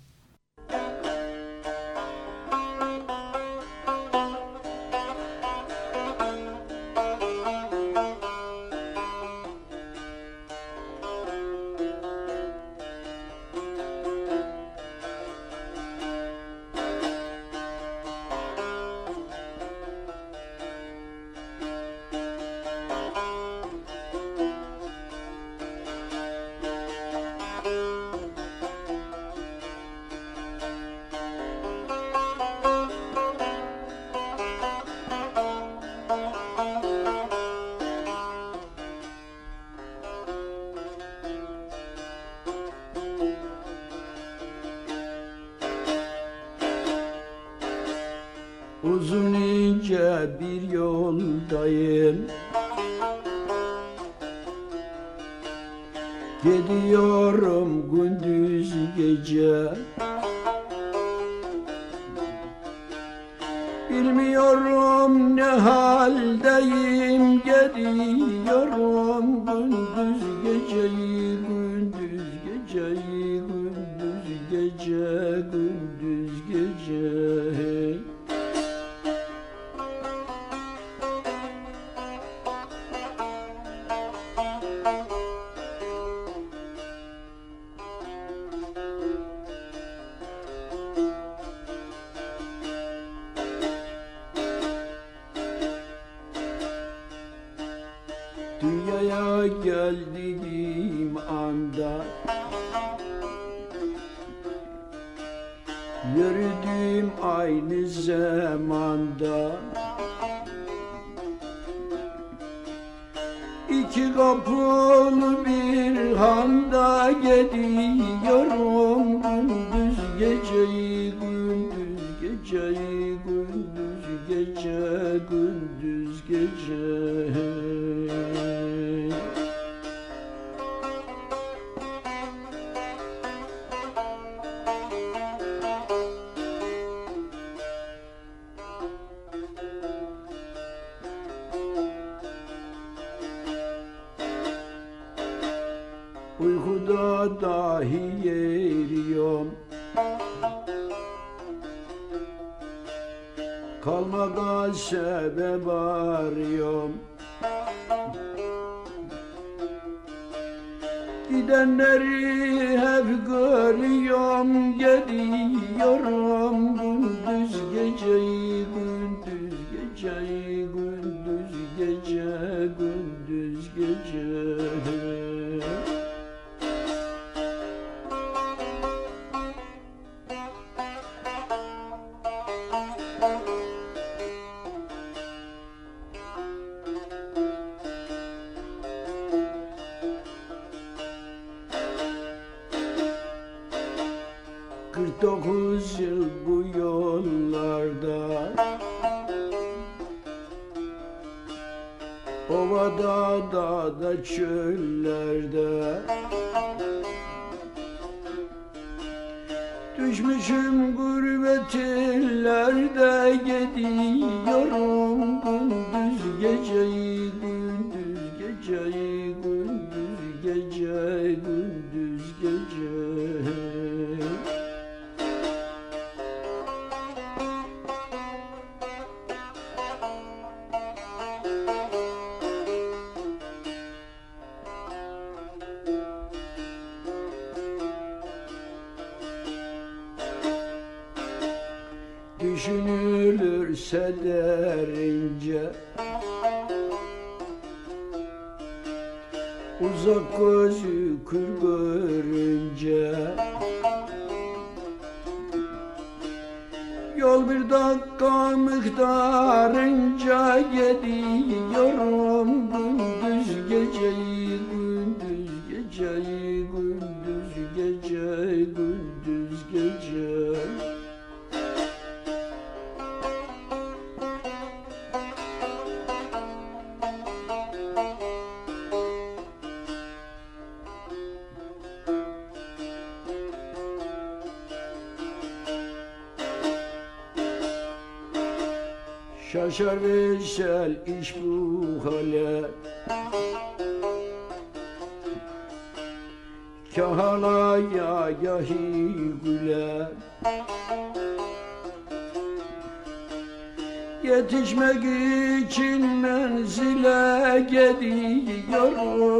S4: Bir yoldayım geceyi gündüz gece gündüz gece Sebep arıyorum Gidenleri hep görüyorum Gidiyorum çöllerde. Düşmüşüm gurbet illerde derince. Uzak gözü kır görünce. Yol bir dakika miktarınca Şaşar veysel iş bu hale. Kahala ya yahi güle. Yetişmek için menzile gidiyorum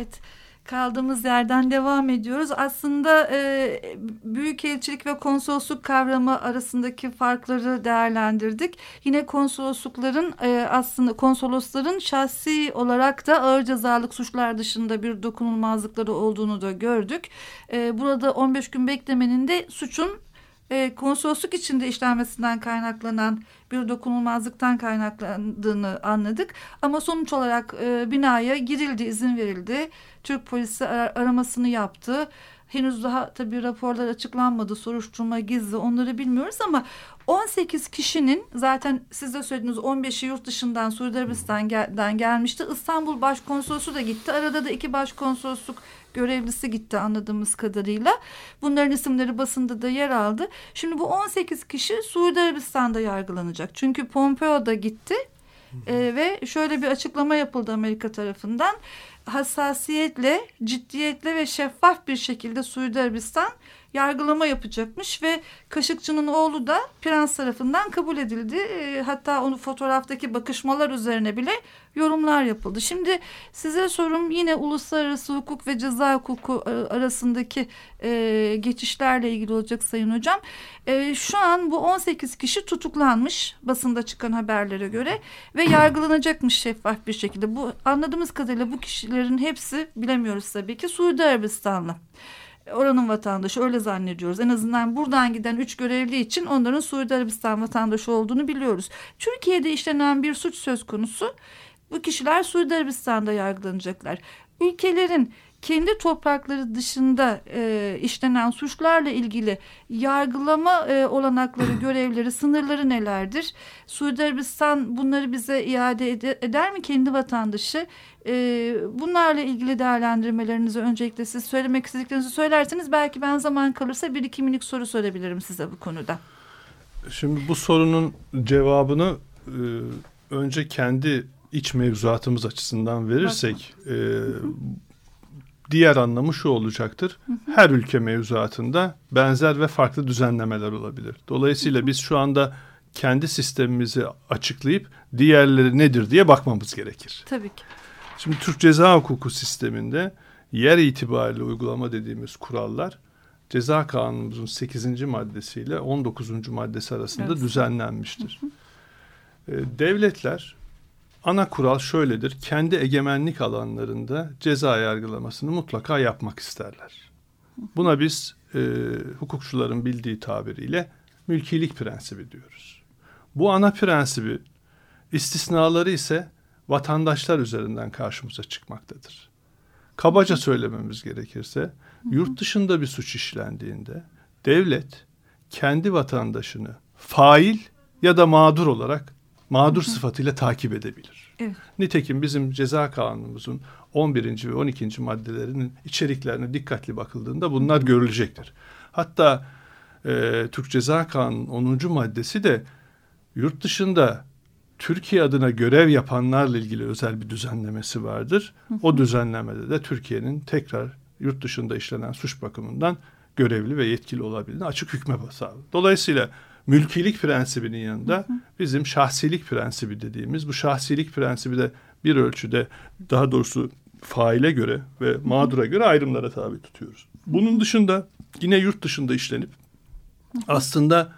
S2: Evet. Kaldığımız yerden devam ediyoruz. Aslında e, büyükelçilik ve konsolosluk kavramı arasındaki farkları değerlendirdik. Yine konsoloslukların e, aslında konsolosların şahsi olarak da ağır cezalık suçlar dışında bir dokunulmazlıkları olduğunu da gördük. E, burada 15 gün beklemenin de suçun e, konsolosluk içinde işlenmesinden kaynaklanan bir dokunulmazlıktan kaynaklandığını anladık. Ama sonuç olarak e, binaya girildi, izin verildi. Türk polisi ar- aramasını yaptı. Henüz daha tabii raporlar açıklanmadı, soruşturma gizli onları bilmiyoruz ama 18 kişinin zaten siz de söylediniz 15'i yurt dışından Suudi Arabistan'dan gelmişti. İstanbul Başkonsolosu da gitti. Arada da iki başkonsolosluk görevlisi gitti anladığımız kadarıyla. Bunların isimleri basında da yer aldı. Şimdi bu 18 kişi Suudi Arabistan'da yargılanacak. Çünkü Pompeo da gitti. Ee, ve şöyle bir açıklama yapıldı Amerika tarafından. hassasiyetle, ciddiyetle ve şeffaf bir şekilde Suudi Arabistan yargılama yapacakmış ve Kaşıkçı'nın oğlu da prens tarafından kabul edildi. E, hatta onu fotoğraftaki bakışmalar üzerine bile yorumlar yapıldı. Şimdi size sorum yine uluslararası hukuk ve ceza hukuku e, arasındaki e, geçişlerle ilgili olacak Sayın Hocam. Şu an bu 18 kişi tutuklanmış basında çıkan haberlere göre ve yargılanacakmış şeffaf bir şekilde. Bu anladığımız kadarıyla bu kişilerin hepsi bilemiyoruz tabii ki Suudi Arabistanlı oranın vatandaşı öyle zannediyoruz. En azından buradan giden üç görevli için onların Suudi Arabistan vatandaşı olduğunu biliyoruz. Türkiye'de işlenen bir suç söz konusu. Bu kişiler Suudi Arabistan'da yargılanacaklar. Ülkelerin kendi toprakları dışında e, işlenen suçlarla ilgili yargılama e, olanakları, görevleri, sınırları nelerdir? Suudi Arabistan bunları bize iade eder, eder mi kendi vatandaşı? E, bunlarla ilgili değerlendirmelerinizi öncelikle siz söylemek istediklerinizi söylerseniz belki ben zaman kalırsa bir iki minik soru sorabilirim size bu konuda.
S3: Şimdi bu sorunun cevabını e, önce kendi iç mevzuatımız açısından verirsek e, diğer anlamı şu olacaktır. Her ülke mevzuatında benzer ve farklı düzenlemeler olabilir. Dolayısıyla biz şu anda kendi sistemimizi açıklayıp diğerleri nedir diye bakmamız gerekir.
S2: Tabii ki.
S3: Şimdi Türk Ceza Hukuku sisteminde yer itibariyle uygulama dediğimiz kurallar Ceza Kanunumuzun 8. maddesiyle 19. maddesi arasında evet. düzenlenmiştir. Hı hı. Devletler ana kural şöyledir. Kendi egemenlik alanlarında ceza yargılamasını mutlaka yapmak isterler. Buna biz e, hukukçuların bildiği tabiriyle mülkilik prensibi diyoruz. Bu ana prensibi istisnaları ise vatandaşlar üzerinden karşımıza çıkmaktadır. Kabaca söylememiz gerekirse yurt dışında bir suç işlendiğinde devlet kendi vatandaşını fail ya da mağdur olarak mağdur sıfatıyla takip edebilir. Evet. Nitekim bizim ceza kanunumuzun 11. ve 12. maddelerinin içeriklerine dikkatli bakıldığında bunlar görülecektir. Hatta e, Türk Ceza Kanunu 10. maddesi de yurt dışında Türkiye adına görev yapanlarla ilgili özel bir düzenlemesi vardır. O düzenlemede de Türkiye'nin tekrar yurt dışında işlenen suç bakımından görevli ve yetkili olabildiğini açık hükme basar. Dolayısıyla mülkilik prensibinin yanında bizim şahsilik prensibi dediğimiz bu şahsilik prensibi de bir ölçüde daha doğrusu faile göre ve mağdura göre ayrımlara tabi tutuyoruz. Bunun dışında yine yurt dışında işlenip aslında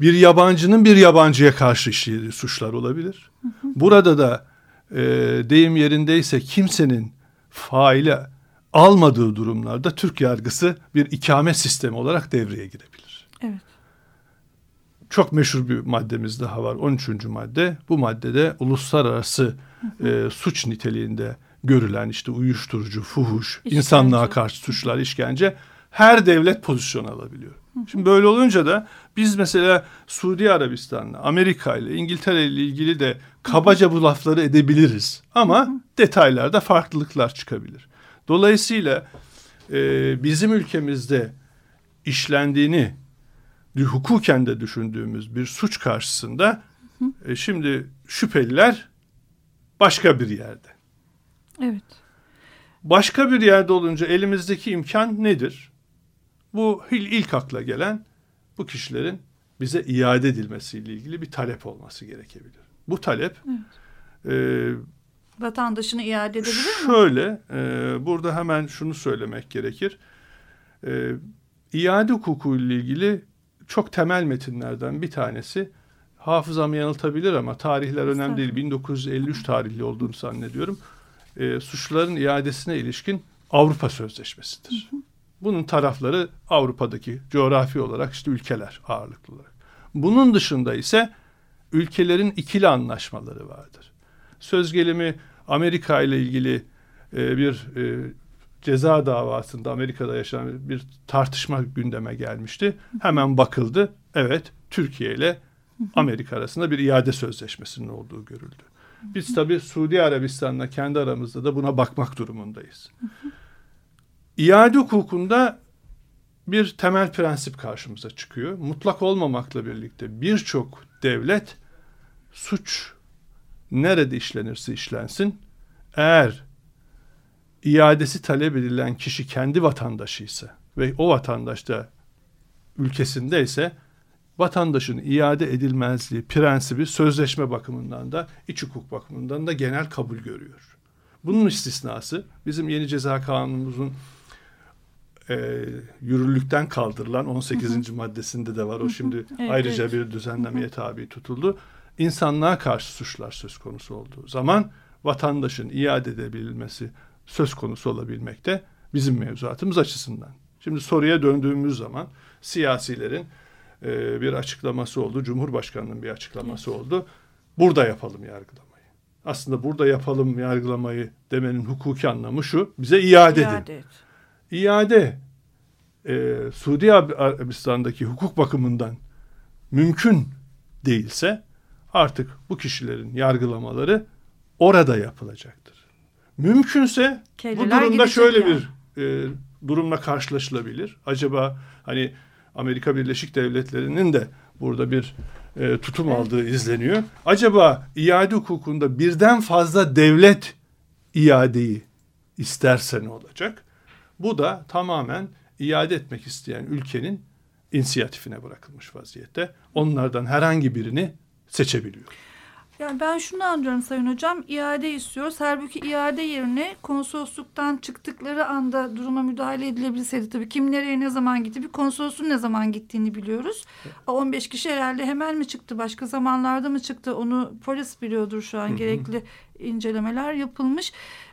S3: bir yabancının bir yabancıya karşı işlediği suçlar olabilir. Burada da e, deyim yerindeyse kimsenin faile almadığı durumlarda Türk yargısı bir ikame sistemi olarak devreye girebilir. Evet çok meşhur bir maddemiz daha var. 13. madde. Bu maddede uluslararası e, suç niteliğinde görülen işte uyuşturucu, fuhuş, işkence. insanlığa karşı suçlar, işkence her devlet pozisyon alabiliyor. Şimdi böyle olunca da biz mesela Suudi Arabistan'la, Amerika ile, İngiltere ile ilgili de kabaca bu lafları edebiliriz. Ama detaylarda farklılıklar çıkabilir. Dolayısıyla e, bizim ülkemizde işlendiğini hukuken de düşündüğümüz bir suç karşısında e, şimdi şüpheliler başka bir yerde.
S2: Evet.
S3: Başka bir yerde olunca elimizdeki imkan nedir? Bu ilk akla gelen bu kişilerin bize iade edilmesiyle ilgili bir talep olması gerekebilir. Bu talep
S2: evet. e, vatandaşını iade edebilir
S3: mi? Şöyle, e, burada hemen şunu söylemek gerekir. E, iade hukuku ile ilgili çok temel metinlerden bir tanesi. Hafızam yanıltabilir ama tarihler önemli değil. 1953 tarihli olduğunu zannediyorum. E, suçların iadesine ilişkin Avrupa Sözleşmesi'dir. Hı hı. Bunun tarafları Avrupa'daki coğrafi olarak işte ülkeler ağırlıklı olarak. Bunun dışında ise ülkelerin ikili anlaşmaları vardır. Söz gelimi Amerika ile ilgili e, bir e, ceza davasında Amerika'da yaşanan bir tartışma gündeme gelmişti. Hemen bakıldı. Evet Türkiye ile Amerika arasında bir iade sözleşmesinin olduğu görüldü. Biz tabi Suudi Arabistan'la kendi aramızda da buna bakmak durumundayız. İade hukukunda bir temel prensip karşımıza çıkıyor. Mutlak olmamakla birlikte birçok devlet suç nerede işlenirse işlensin eğer iadesi talep edilen kişi kendi vatandaşı ise ve o vatandaş da ülkesinde ise vatandaşın iade edilmezliği prensibi sözleşme bakımından da iç hukuk bakımından da genel kabul görüyor. Bunun istisnası bizim yeni ceza kanunumuzun e, yürürlükten kaldırılan 18. Hı hı. maddesinde de var. O şimdi evet, ayrıca evet. bir düzenlemeye tabi tutuldu. İnsanlığa karşı suçlar söz konusu olduğu zaman vatandaşın iade edebilmesi söz konusu olabilmekte bizim mevzuatımız açısından. Şimdi soruya döndüğümüz zaman siyasilerin e, bir açıklaması oldu. Cumhurbaşkanının bir açıklaması evet. oldu. Burada yapalım yargılamayı. Aslında burada yapalım yargılamayı demenin hukuki anlamı şu. Bize iade, iade edin. Et. İade e, Suudi Arabistan'daki hukuk bakımından mümkün değilse artık bu kişilerin yargılamaları orada yapılacaktır. Mümkünse Kelleler bu durumda şöyle yani. bir e, durumla karşılaşılabilir. Acaba hani Amerika Birleşik Devletleri'nin de burada bir e, tutum evet. aldığı izleniyor. Acaba iade hukukunda birden fazla devlet iadeyi isterse ne olacak? Bu da tamamen iade etmek isteyen ülkenin inisiyatifine bırakılmış vaziyette. Onlardan herhangi birini seçebiliyor.
S2: Yani ben şunu anlıyorum Sayın Hocam, iade istiyoruz. Halbuki iade yerine konsolosluktan çıktıkları anda duruma müdahale edilebilseydi tabii kim nereye ne zaman gitti, bir konsolosluğun ne zaman gittiğini biliyoruz. Evet. 15 kişi herhalde hemen mi çıktı, başka zamanlarda mı çıktı onu polis biliyordur şu an. Gerekli incelemeler yapılmış.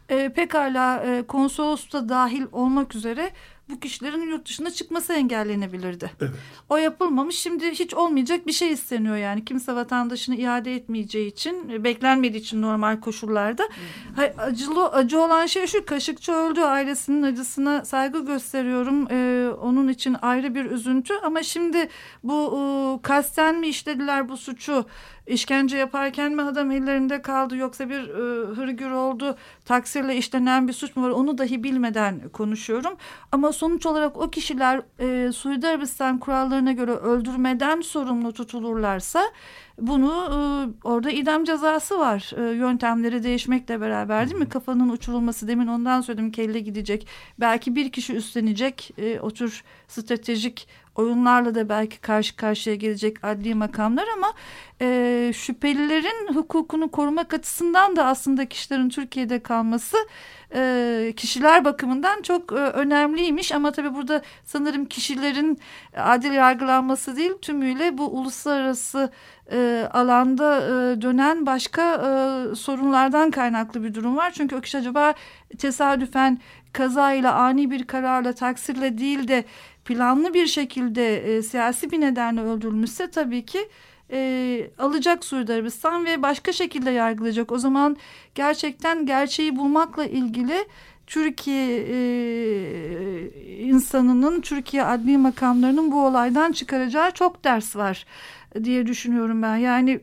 S2: Ee, pekala e, konsolosluğa dahil olmak üzere bu kişilerin yurt dışına çıkması engellenebilirdi. Evet. O yapılmamış. Şimdi hiç olmayacak bir şey isteniyor yani. Kimse vatandaşını iade etmeyeceği için, e, beklenmediği için normal koşullarda. Hayır, acılı acı olan şey şu. Kaşıkçı öldü. Ailesinin acısına saygı gösteriyorum. Ee, onun için ayrı bir üzüntü. Ama şimdi bu e, kasten mi işlediler bu suçu? İşkence yaparken mi adam ellerinde kaldı yoksa bir e, hırgür oldu taksirle işlenen bir suç mu var onu dahi bilmeden konuşuyorum. Ama sonuç olarak o kişiler e, Suudi Arabistan kurallarına göre öldürmeden sorumlu tutulurlarsa bunu e, orada idam cezası var. E, yöntemleri değişmekle beraber değil mi? Kafanın uçurulması demin ondan söyledim kelle gidecek. Belki bir kişi üstlenecek e, o tür stratejik oyunlarla da belki karşı karşıya gelecek adli makamlar ama e, şüphelilerin hukukunu korumak açısından da aslında kişilerin Türkiye'de kalması e, kişiler bakımından çok e, önemliymiş ama tabii burada sanırım kişilerin adil yargılanması değil tümüyle bu uluslararası e, alanda e, dönen başka e, sorunlardan kaynaklı bir durum var. Çünkü o kişi acaba tesadüfen kazayla ani bir kararla taksirle değil de planlı bir şekilde e, siyasi bir nedenle öldürülmüşse tabii ki e, alacak Suudi Arabistan ve başka şekilde yargılayacak. O zaman gerçekten gerçeği bulmakla ilgili Türkiye e, insanının, Türkiye adli makamlarının bu olaydan çıkaracağı çok ders var diye düşünüyorum ben. Yani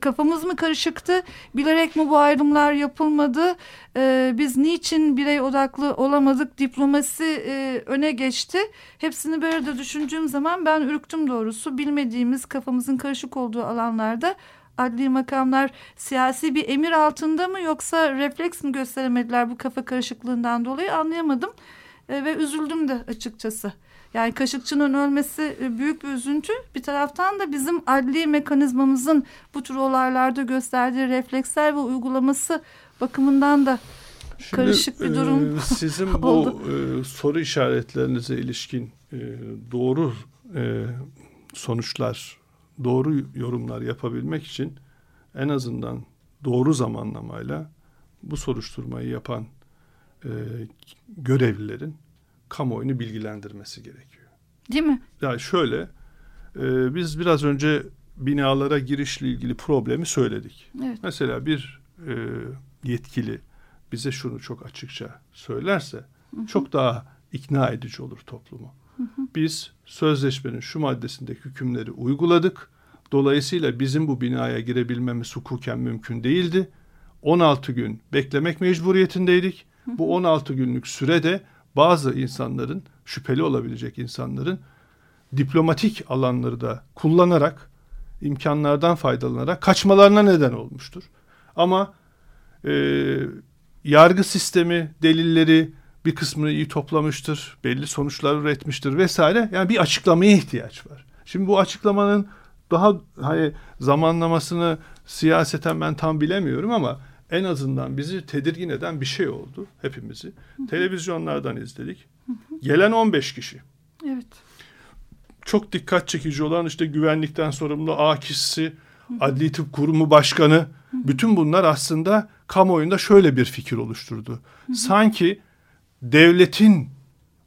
S2: kafamız mı karışıktı? Bilerek mi bu ayrımlar yapılmadı? Ee, biz niçin birey odaklı olamadık? Diplomasi e, öne geçti. Hepsini böyle de düşündüğüm zaman ben ürktüm doğrusu. Bilmediğimiz kafamızın karışık olduğu alanlarda adli makamlar siyasi bir emir altında mı yoksa refleks mi gösteremediler bu kafa karışıklığından dolayı anlayamadım. E, ve üzüldüm de açıkçası. Yani Kaşıkçı'nın ölmesi e, büyük bir üzüntü. Bir taraftan da bizim adli mekanizmamızın bu tür olaylarda gösterdiği refleksler ve uygulaması bakımından da Şimdi, karışık bir durum
S3: e, Sizin bu oldu. e, soru işaretlerinize ilişkin e, doğru e, sonuçlar, doğru yorumlar yapabilmek için en azından doğru zamanlamayla bu soruşturmayı yapan e, görevlilerin kamuoyunu bilgilendirmesi gerekiyor.
S2: Değil mi?
S3: Yani şöyle e, biz biraz önce binalara girişle ilgili problemi söyledik. Evet. Mesela bir e, yetkili bize şunu çok açıkça söylerse hı hı. çok daha ikna edici olur toplumu. Hı hı. Biz sözleşmenin şu maddesindeki hükümleri uyguladık. Dolayısıyla bizim bu binaya girebilmemiz hukuken mümkün değildi. 16 gün beklemek mecburiyetindeydik. Hı hı. Bu 16 günlük sürede bazı insanların şüpheli olabilecek insanların diplomatik alanları da kullanarak imkanlardan faydalanarak kaçmalarına neden olmuştur. Ama e, yargı sistemi delilleri bir kısmını iyi toplamıştır, belli sonuçlar üretmiştir vesaire. Yani bir açıklamaya ihtiyaç var. Şimdi bu açıklamanın daha hani zamanlamasını siyaseten ben tam bilemiyorum ama en azından bizi tedirgin eden bir şey oldu hepimizi. Televizyonlardan izledik. Gelen 15 kişi.
S2: Evet.
S3: Çok dikkat çekici olan işte güvenlikten sorumlu A kişisi, Adli Tıp Kurumu Başkanı. Bütün bunlar aslında kamuoyunda şöyle bir fikir oluşturdu. Sanki devletin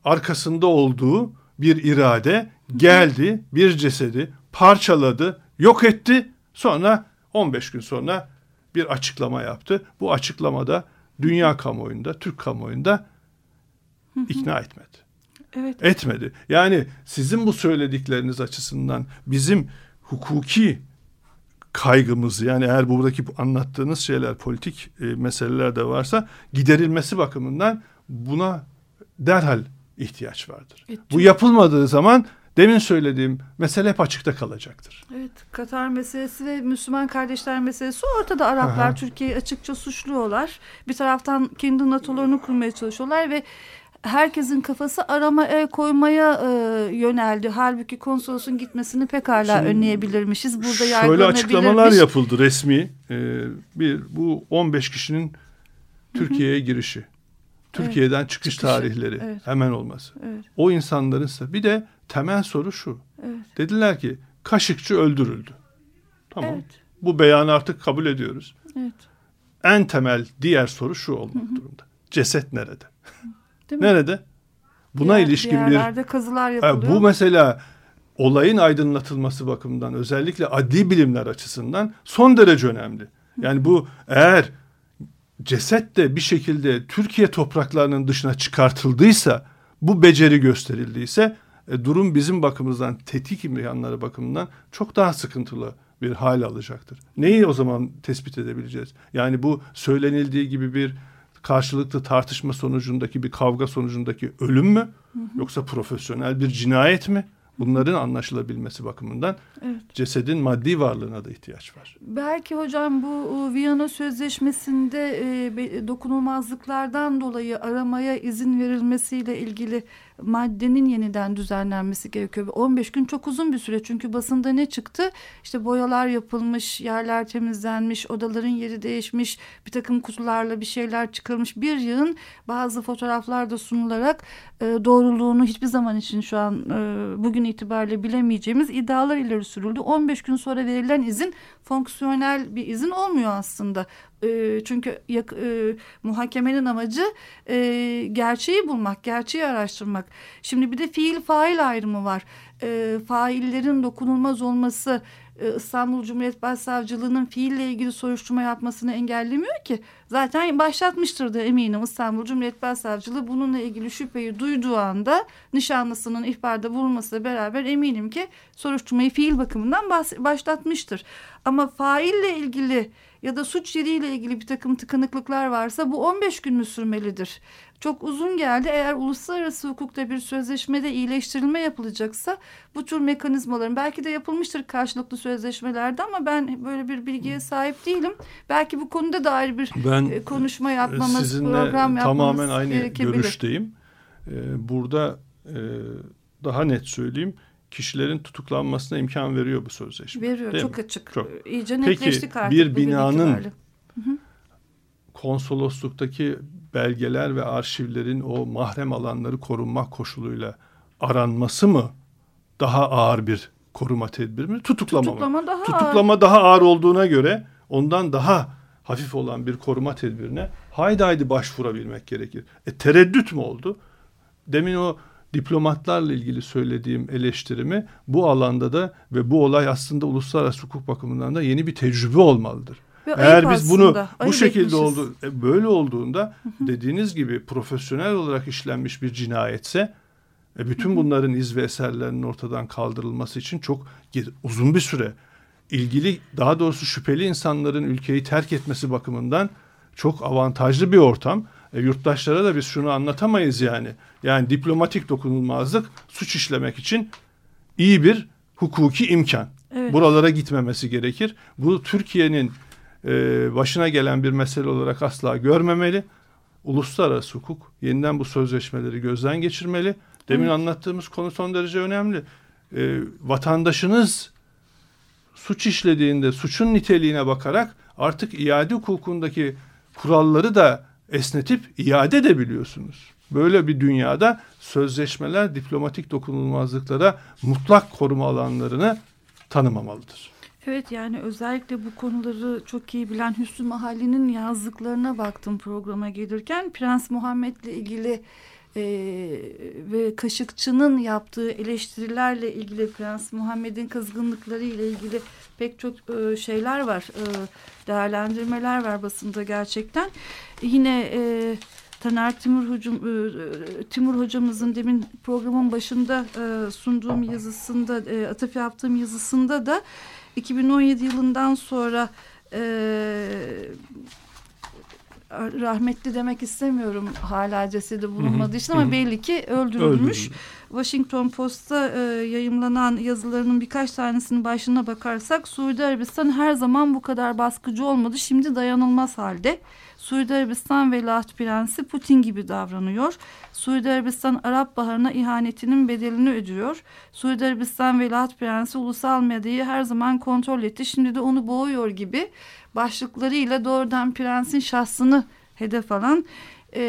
S3: arkasında olduğu bir irade geldi, bir cesedi parçaladı, yok etti. Sonra 15 gün sonra bir açıklama yaptı. Bu açıklamada dünya kamuoyunda, Türk kamuoyunda ikna etmedi.
S2: Evet.
S3: Etmedi. Yani sizin bu söyledikleriniz açısından bizim hukuki kaygımız yani eğer buradaki anlattığınız şeyler politik e, meseleler de varsa giderilmesi bakımından buna derhal ihtiyaç vardır.
S2: Evet.
S3: Bu yapılmadığı zaman demin söylediğim mesele hep açıkta kalacaktır.
S2: Evet, Katar meselesi ve Müslüman kardeşler meselesi ortada. Araplar
S3: Aha.
S2: Türkiye'yi açıkça suçluyorlar. Bir taraftan kendi NATO'larını kurmaya çalışıyorlar ve herkesin kafası arama el koymaya e, yöneldi. Halbuki konsolosun gitmesini pekala
S3: Şimdi
S2: önleyebilirmişiz. Burada
S3: Şöyle açıklamalar yapıldı resmi. Ee, bir bu 15 kişinin Türkiye'ye girişi. Türkiye'den çıkış
S2: çıkışı,
S3: tarihleri
S2: evet.
S3: hemen olması.
S2: Evet,
S3: O insanların ise bir de temel soru şu.
S2: evet,
S3: Dediler ki Kaşıkçı öldürüldü. Tamam.
S2: evet,
S3: Bu beyanı artık kabul ediyoruz.
S2: evet.
S3: En temel diğer soru şu olmak durumda. Ceset nerede?
S2: Değil mi?
S3: Nerede? Buna
S2: Diğer-
S3: ilişkin bir
S2: kazılar yapılıyor.
S3: bu mesela olayın aydınlatılması bakımından özellikle adli bilimler açısından son derece önemli. Yani bu eğer ceset de bir şekilde Türkiye topraklarının dışına çıkartıldıysa bu beceri gösterildiyse e, durum bizim bakımımızdan tetik imkanları bakımından çok daha sıkıntılı bir hal alacaktır. Neyi o zaman tespit edebileceğiz? Yani bu söylenildiği gibi bir karşılıklı tartışma sonucundaki bir kavga sonucundaki ölüm mü? Yoksa profesyonel bir cinayet mi? Bunların anlaşılabilmesi bakımından
S2: Evet.
S3: cesedin maddi varlığına da ihtiyaç var.
S2: Belki hocam bu e, Viyana Sözleşmesi'nde e, dokunulmazlıklardan dolayı aramaya izin verilmesiyle ilgili maddenin yeniden düzenlenmesi gerekiyor. Ve 15 gün çok uzun bir süre çünkü basında ne çıktı? İşte boyalar yapılmış, yerler temizlenmiş, odaların yeri değişmiş, bir takım kutularla bir şeyler çıkarılmış. Bir yığın bazı fotoğraflar da sunularak e, doğruluğunu hiçbir zaman için şu an e, bugün itibariyle bilemeyeceğimiz iddialar ileri sürüldü. 15 gün sonra verilen izin fonksiyonel bir izin olmuyor aslında. E, çünkü yak- e, muhakemenin amacı e, gerçeği bulmak, gerçeği araştırmak. Şimdi bir de fiil fail ayrımı var. E, faillerin dokunulmaz olması İstanbul Cumhuriyet Başsavcılığı'nın fiille ilgili soruşturma yapmasını engellemiyor ki. Zaten başlatmıştır da eminim İstanbul Cumhuriyet Başsavcılığı bununla ilgili şüpheyi duyduğu anda nişanlısının ihbarda bulunmasıyla beraber eminim ki soruşturmayı fiil bakımından başlatmıştır. Ama faille ilgili ya da suç yeriyle ilgili bir takım tıkanıklıklar varsa bu 15 gün mü sürmelidir? Çok uzun geldi. Eğer uluslararası hukukta bir sözleşmede iyileştirilme yapılacaksa bu tür mekanizmaların belki de yapılmıştır karşılıklı sözleşmelerde ama ben böyle bir bilgiye sahip değilim. Belki bu konuda da ayrı bir
S3: Ben
S2: e, konuşma yapmamız,
S3: sizinle
S2: program yapmamız
S3: tamamen aynı görüşteyim. Ee, burada e, daha net söyleyeyim kişilerin tutuklanmasına imkan veriyor bu sözleşme.
S2: Veriyor
S3: Değil
S2: çok
S3: mi?
S2: açık.
S3: Çok.
S2: İyice
S3: Peki,
S2: netleştik artık.
S3: bir
S2: bugün
S3: binanın konsolosluktaki belgeler ve arşivlerin o mahrem alanları korunmak koşuluyla aranması mı daha ağır bir koruma tedbiri mi? Tutuklama, mı?
S2: Tutuklama daha ağır.
S3: Tutuklama daha ağır olduğuna göre ondan daha hafif olan bir koruma tedbirine haydi haydi başvurabilmek gerekir. E tereddüt mü oldu? Demin o diplomatlarla ilgili söylediğim eleştirimi bu alanda da ve bu olay aslında uluslararası hukuk bakımından da yeni bir tecrübe olmalıdır.
S2: Ve
S3: Eğer
S2: ayıp
S3: biz bunu
S2: aslında,
S3: bu
S2: ayıp
S3: şekilde
S2: etmişiz.
S3: oldu e, böyle olduğunda dediğiniz gibi profesyonel olarak işlenmiş bir cinayetse e, bütün bunların iz ve eserlerinin ortadan kaldırılması için çok uzun bir süre ilgili daha doğrusu şüpheli insanların ülkeyi terk etmesi bakımından çok avantajlı bir ortam. E, yurttaşlara da biz şunu anlatamayız yani. Yani diplomatik dokunulmazlık suç işlemek için iyi bir hukuki imkan.
S2: Evet.
S3: Buralara gitmemesi gerekir. Bu Türkiye'nin e, başına gelen bir mesele olarak asla görmemeli. uluslararası hukuk yeniden bu sözleşmeleri gözden geçirmeli. Demin evet. anlattığımız konu son derece önemli. E, vatandaşınız suç işlediğinde suçun niteliğine bakarak artık iade hukukundaki kuralları da esnetip iade edebiliyorsunuz. Böyle bir dünyada sözleşmeler diplomatik dokunulmazlıklara mutlak koruma alanlarını tanımamalıdır.
S2: Evet yani özellikle bu konuları çok iyi bilen Hüsnü Mahalli'nin yazdıklarına baktım programa gelirken. Prens Muhammed'le ilgili e, ve Kaşıkçı'nın yaptığı eleştirilerle ilgili Prens Muhammed'in kızgınlıkları ile ilgili pek çok e, şeyler var. E, değerlendirmeler var basında gerçekten. Yine e, Taner Timur, hocam, e, Timur hocamızın demin programın başında e, sunduğum yazısında, e, atıf yaptığım yazısında da 2017 yılından sonra e, rahmetli demek istemiyorum hala cesedi bulunmadığı için ama belli ki öldürülmüş. Öldürülmüş. Washington Post'ta e, yayımlanan yazılarının birkaç tanesinin başına bakarsak Suudi Arabistan her zaman bu kadar baskıcı olmadı. Şimdi dayanılmaz halde. Suudi Arabistan veliaht prensi Putin gibi davranıyor. Suudi Arabistan Arap Baharı'na ihanetinin bedelini ödüyor. Suudi Arabistan veliaht prensi ulusal medyayı her zaman kontrol etti. Şimdi de onu boğuyor gibi başlıklarıyla doğrudan prensin şahsını hedef alan e,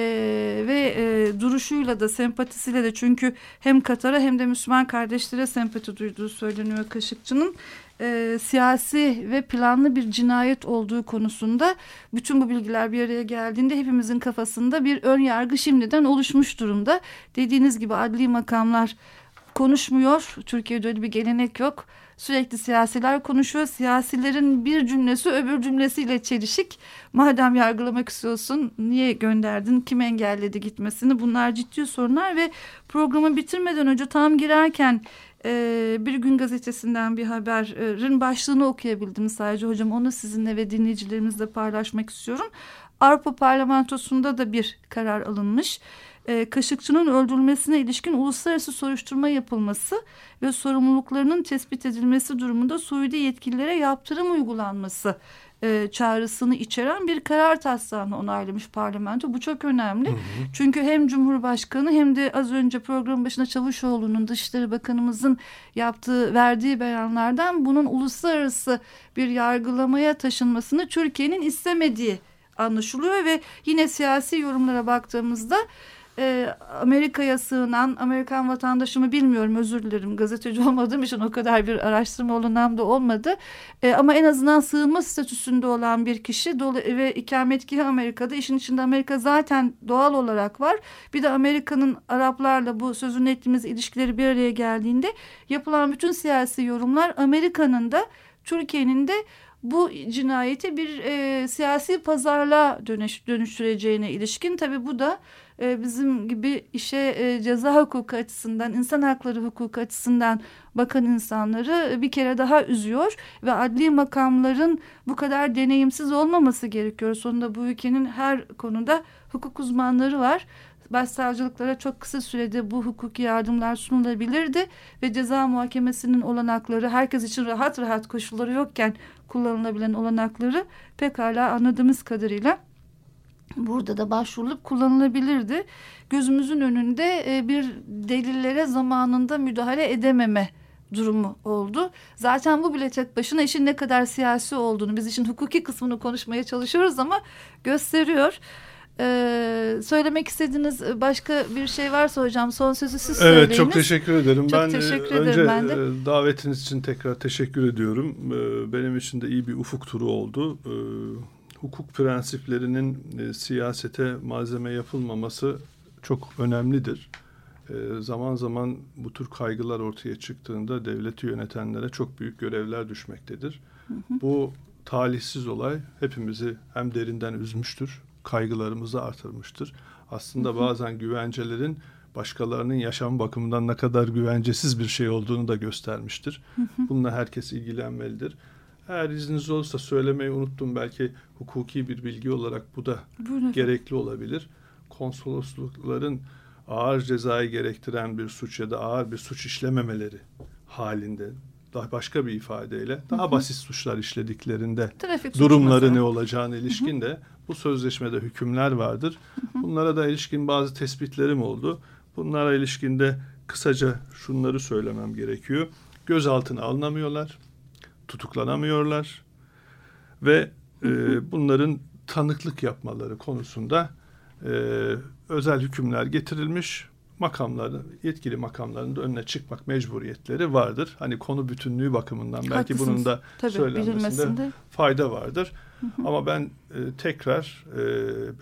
S2: ve e, duruşuyla da sempatisiyle de çünkü hem Katar'a hem de Müslüman kardeşlere sempati duyduğu söyleniyor Kaşıkçı'nın e, siyasi ve planlı bir cinayet olduğu konusunda bütün bu bilgiler bir araya geldiğinde hepimizin kafasında bir ön yargı şimdiden oluşmuş durumda. Dediğiniz gibi adli makamlar konuşmuyor. Türkiye'de öyle bir gelenek yok. Sürekli siyasiler konuşuyor. Siyasilerin bir cümlesi öbür cümlesiyle çelişik. Madem yargılamak istiyorsun niye gönderdin? Kim engelledi gitmesini? Bunlar ciddi sorunlar ve programı bitirmeden önce tam girerken e, bir gün gazetesinden bir haberin başlığını okuyabildim sadece hocam. Onu sizinle ve dinleyicilerimizle paylaşmak istiyorum. Avrupa Parlamentosu'nda da bir karar alınmış. E, Kaşıkçı'nın öldürülmesine ilişkin uluslararası soruşturma yapılması ve sorumluluklarının tespit edilmesi durumunda Suudi yetkililere yaptırım uygulanması e, çağrısını içeren bir karar taslağını onaylamış parlamento. Bu çok önemli. Hı hı. Çünkü hem Cumhurbaşkanı hem de az önce programın başında Çavuşoğlu'nun Dışişleri Bakanımızın yaptığı verdiği beyanlardan bunun uluslararası bir yargılamaya taşınmasını Türkiye'nin istemediği anlaşılıyor ve yine siyasi yorumlara baktığımızda e, Amerika'ya sığınan Amerikan vatandaşımı bilmiyorum özür dilerim gazeteci olmadığım için o kadar bir araştırma olanağım da olmadı. E, ama en azından sığınma statüsünde olan bir kişi ve ikametgahı Amerika'da işin içinde Amerika zaten doğal olarak var. Bir de Amerika'nın Araplarla bu sözünü ettiğimiz ilişkileri bir araya geldiğinde yapılan bütün siyasi yorumlar Amerika'nın da Türkiye'nin de bu cinayeti bir e, siyasi pazarlığa dönüş, dönüştüreceğine ilişkin tabi bu da e, bizim gibi işe e, ceza hukuku açısından, insan hakları hukuku açısından bakan insanları bir kere daha üzüyor ve adli makamların bu kadar deneyimsiz olmaması gerekiyor. Sonunda bu ülkenin her konuda hukuk uzmanları var başsavcılıklara çok kısa sürede bu hukuki yardımlar sunulabilirdi ve ceza muhakemesinin olanakları herkes için rahat rahat koşulları yokken kullanılabilen olanakları pekala anladığımız kadarıyla burada da başvurulup kullanılabilirdi. Gözümüzün önünde e, bir delillere zamanında müdahale edememe durumu oldu. Zaten bu bile tek başına işin ne kadar siyasi olduğunu biz işin hukuki kısmını konuşmaya çalışıyoruz ama gösteriyor. Ee, söylemek istediğiniz başka bir şey varsa hocam son sözü siz söyleyiniz.
S3: Evet çok teşekkür ederim. Çok ben e, teşekkür önce ederim ben de. E, davetiniz için tekrar teşekkür ediyorum. Benim için de iyi bir ufuk turu oldu. Hukuk prensiplerinin e, siyasete malzeme yapılmaması çok önemlidir. Zaman zaman bu tür kaygılar ortaya çıktığında devleti yönetenlere çok büyük görevler düşmektedir. Hı hı. Bu talihsiz olay hepimizi hem derinden üzmüştür kaygılarımızı artırmıştır. Aslında bazen güvencelerin başkalarının yaşam bakımından ne kadar güvencesiz bir şey olduğunu da göstermiştir. Bununla herkes ilgilenmelidir. Eğer izniniz olursa söylemeyi unuttum. Belki hukuki bir bilgi olarak bu da Buyurun. gerekli olabilir. Konsoloslukların ağır cezayı gerektiren bir suç ya da ağır bir suç işlememeleri halinde daha başka bir ifadeyle daha basit suçlar işlediklerinde Trafik durumları ne olacağını ilişkin de Bu sözleşmede hükümler vardır. Bunlara da ilişkin bazı tespitlerim oldu. Bunlara ilişkinde kısaca şunları söylemem gerekiyor. Gözaltına alınamıyorlar, tutuklanamıyorlar ve e, bunların tanıklık yapmaları konusunda e, özel hükümler getirilmiş makamların yetkili makamların da önüne çıkmak mecburiyetleri vardır. Hani konu bütünlüğü bakımından belki
S2: Haklısınız.
S3: bunun da
S2: Tabii,
S3: söylenmesinde
S2: bilinmesinde.
S3: fayda vardır. Ama ben e, tekrar e,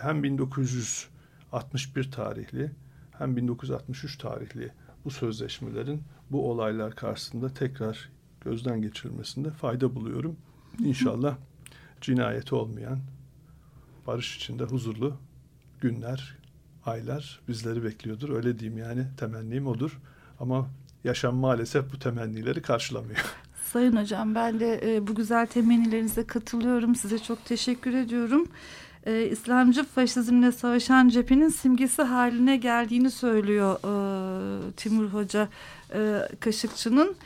S3: hem 1961 tarihli hem 1963 tarihli bu sözleşmelerin bu olaylar karşısında tekrar gözden geçirilmesinde fayda buluyorum. İnşallah cinayeti olmayan barış içinde huzurlu günler, aylar bizleri bekliyordur. Öyle diyeyim yani temennim odur. Ama yaşam maalesef bu temennileri karşılamıyor.
S2: Sayın Hocam ben de e, bu güzel temennilerinize katılıyorum. Size çok teşekkür ediyorum. E, İslamcı faşizmle savaşan cephenin simgesi haline geldiğini söylüyor e, Timur Hoca e, Kaşıkçı'nın.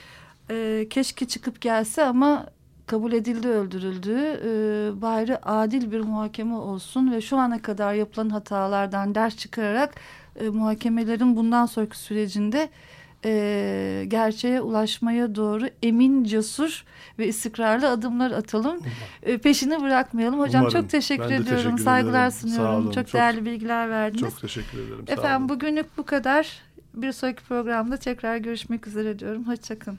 S2: E, keşke çıkıp gelse ama kabul edildi öldürüldü. E, bari adil bir muhakeme olsun ve şu ana kadar yapılan hatalardan ders çıkararak e, muhakemelerin bundan sonraki sürecinde e, gerçeğe ulaşmaya doğru emin, cesur ve istikrarlı adımlar atalım. E, peşini bırakmayalım. Hocam
S3: Umarım.
S2: çok teşekkür ediyorum.
S3: teşekkür
S2: Saygılar
S3: ederim.
S2: sunuyorum.
S3: Olun.
S2: Çok,
S3: Çok-
S2: değerli bilgiler verdiniz.
S3: Çok teşekkür ederim.
S2: Efendim bugünlük bu kadar. Bir sonraki programda tekrar görüşmek üzere diyorum. Hoşçakalın.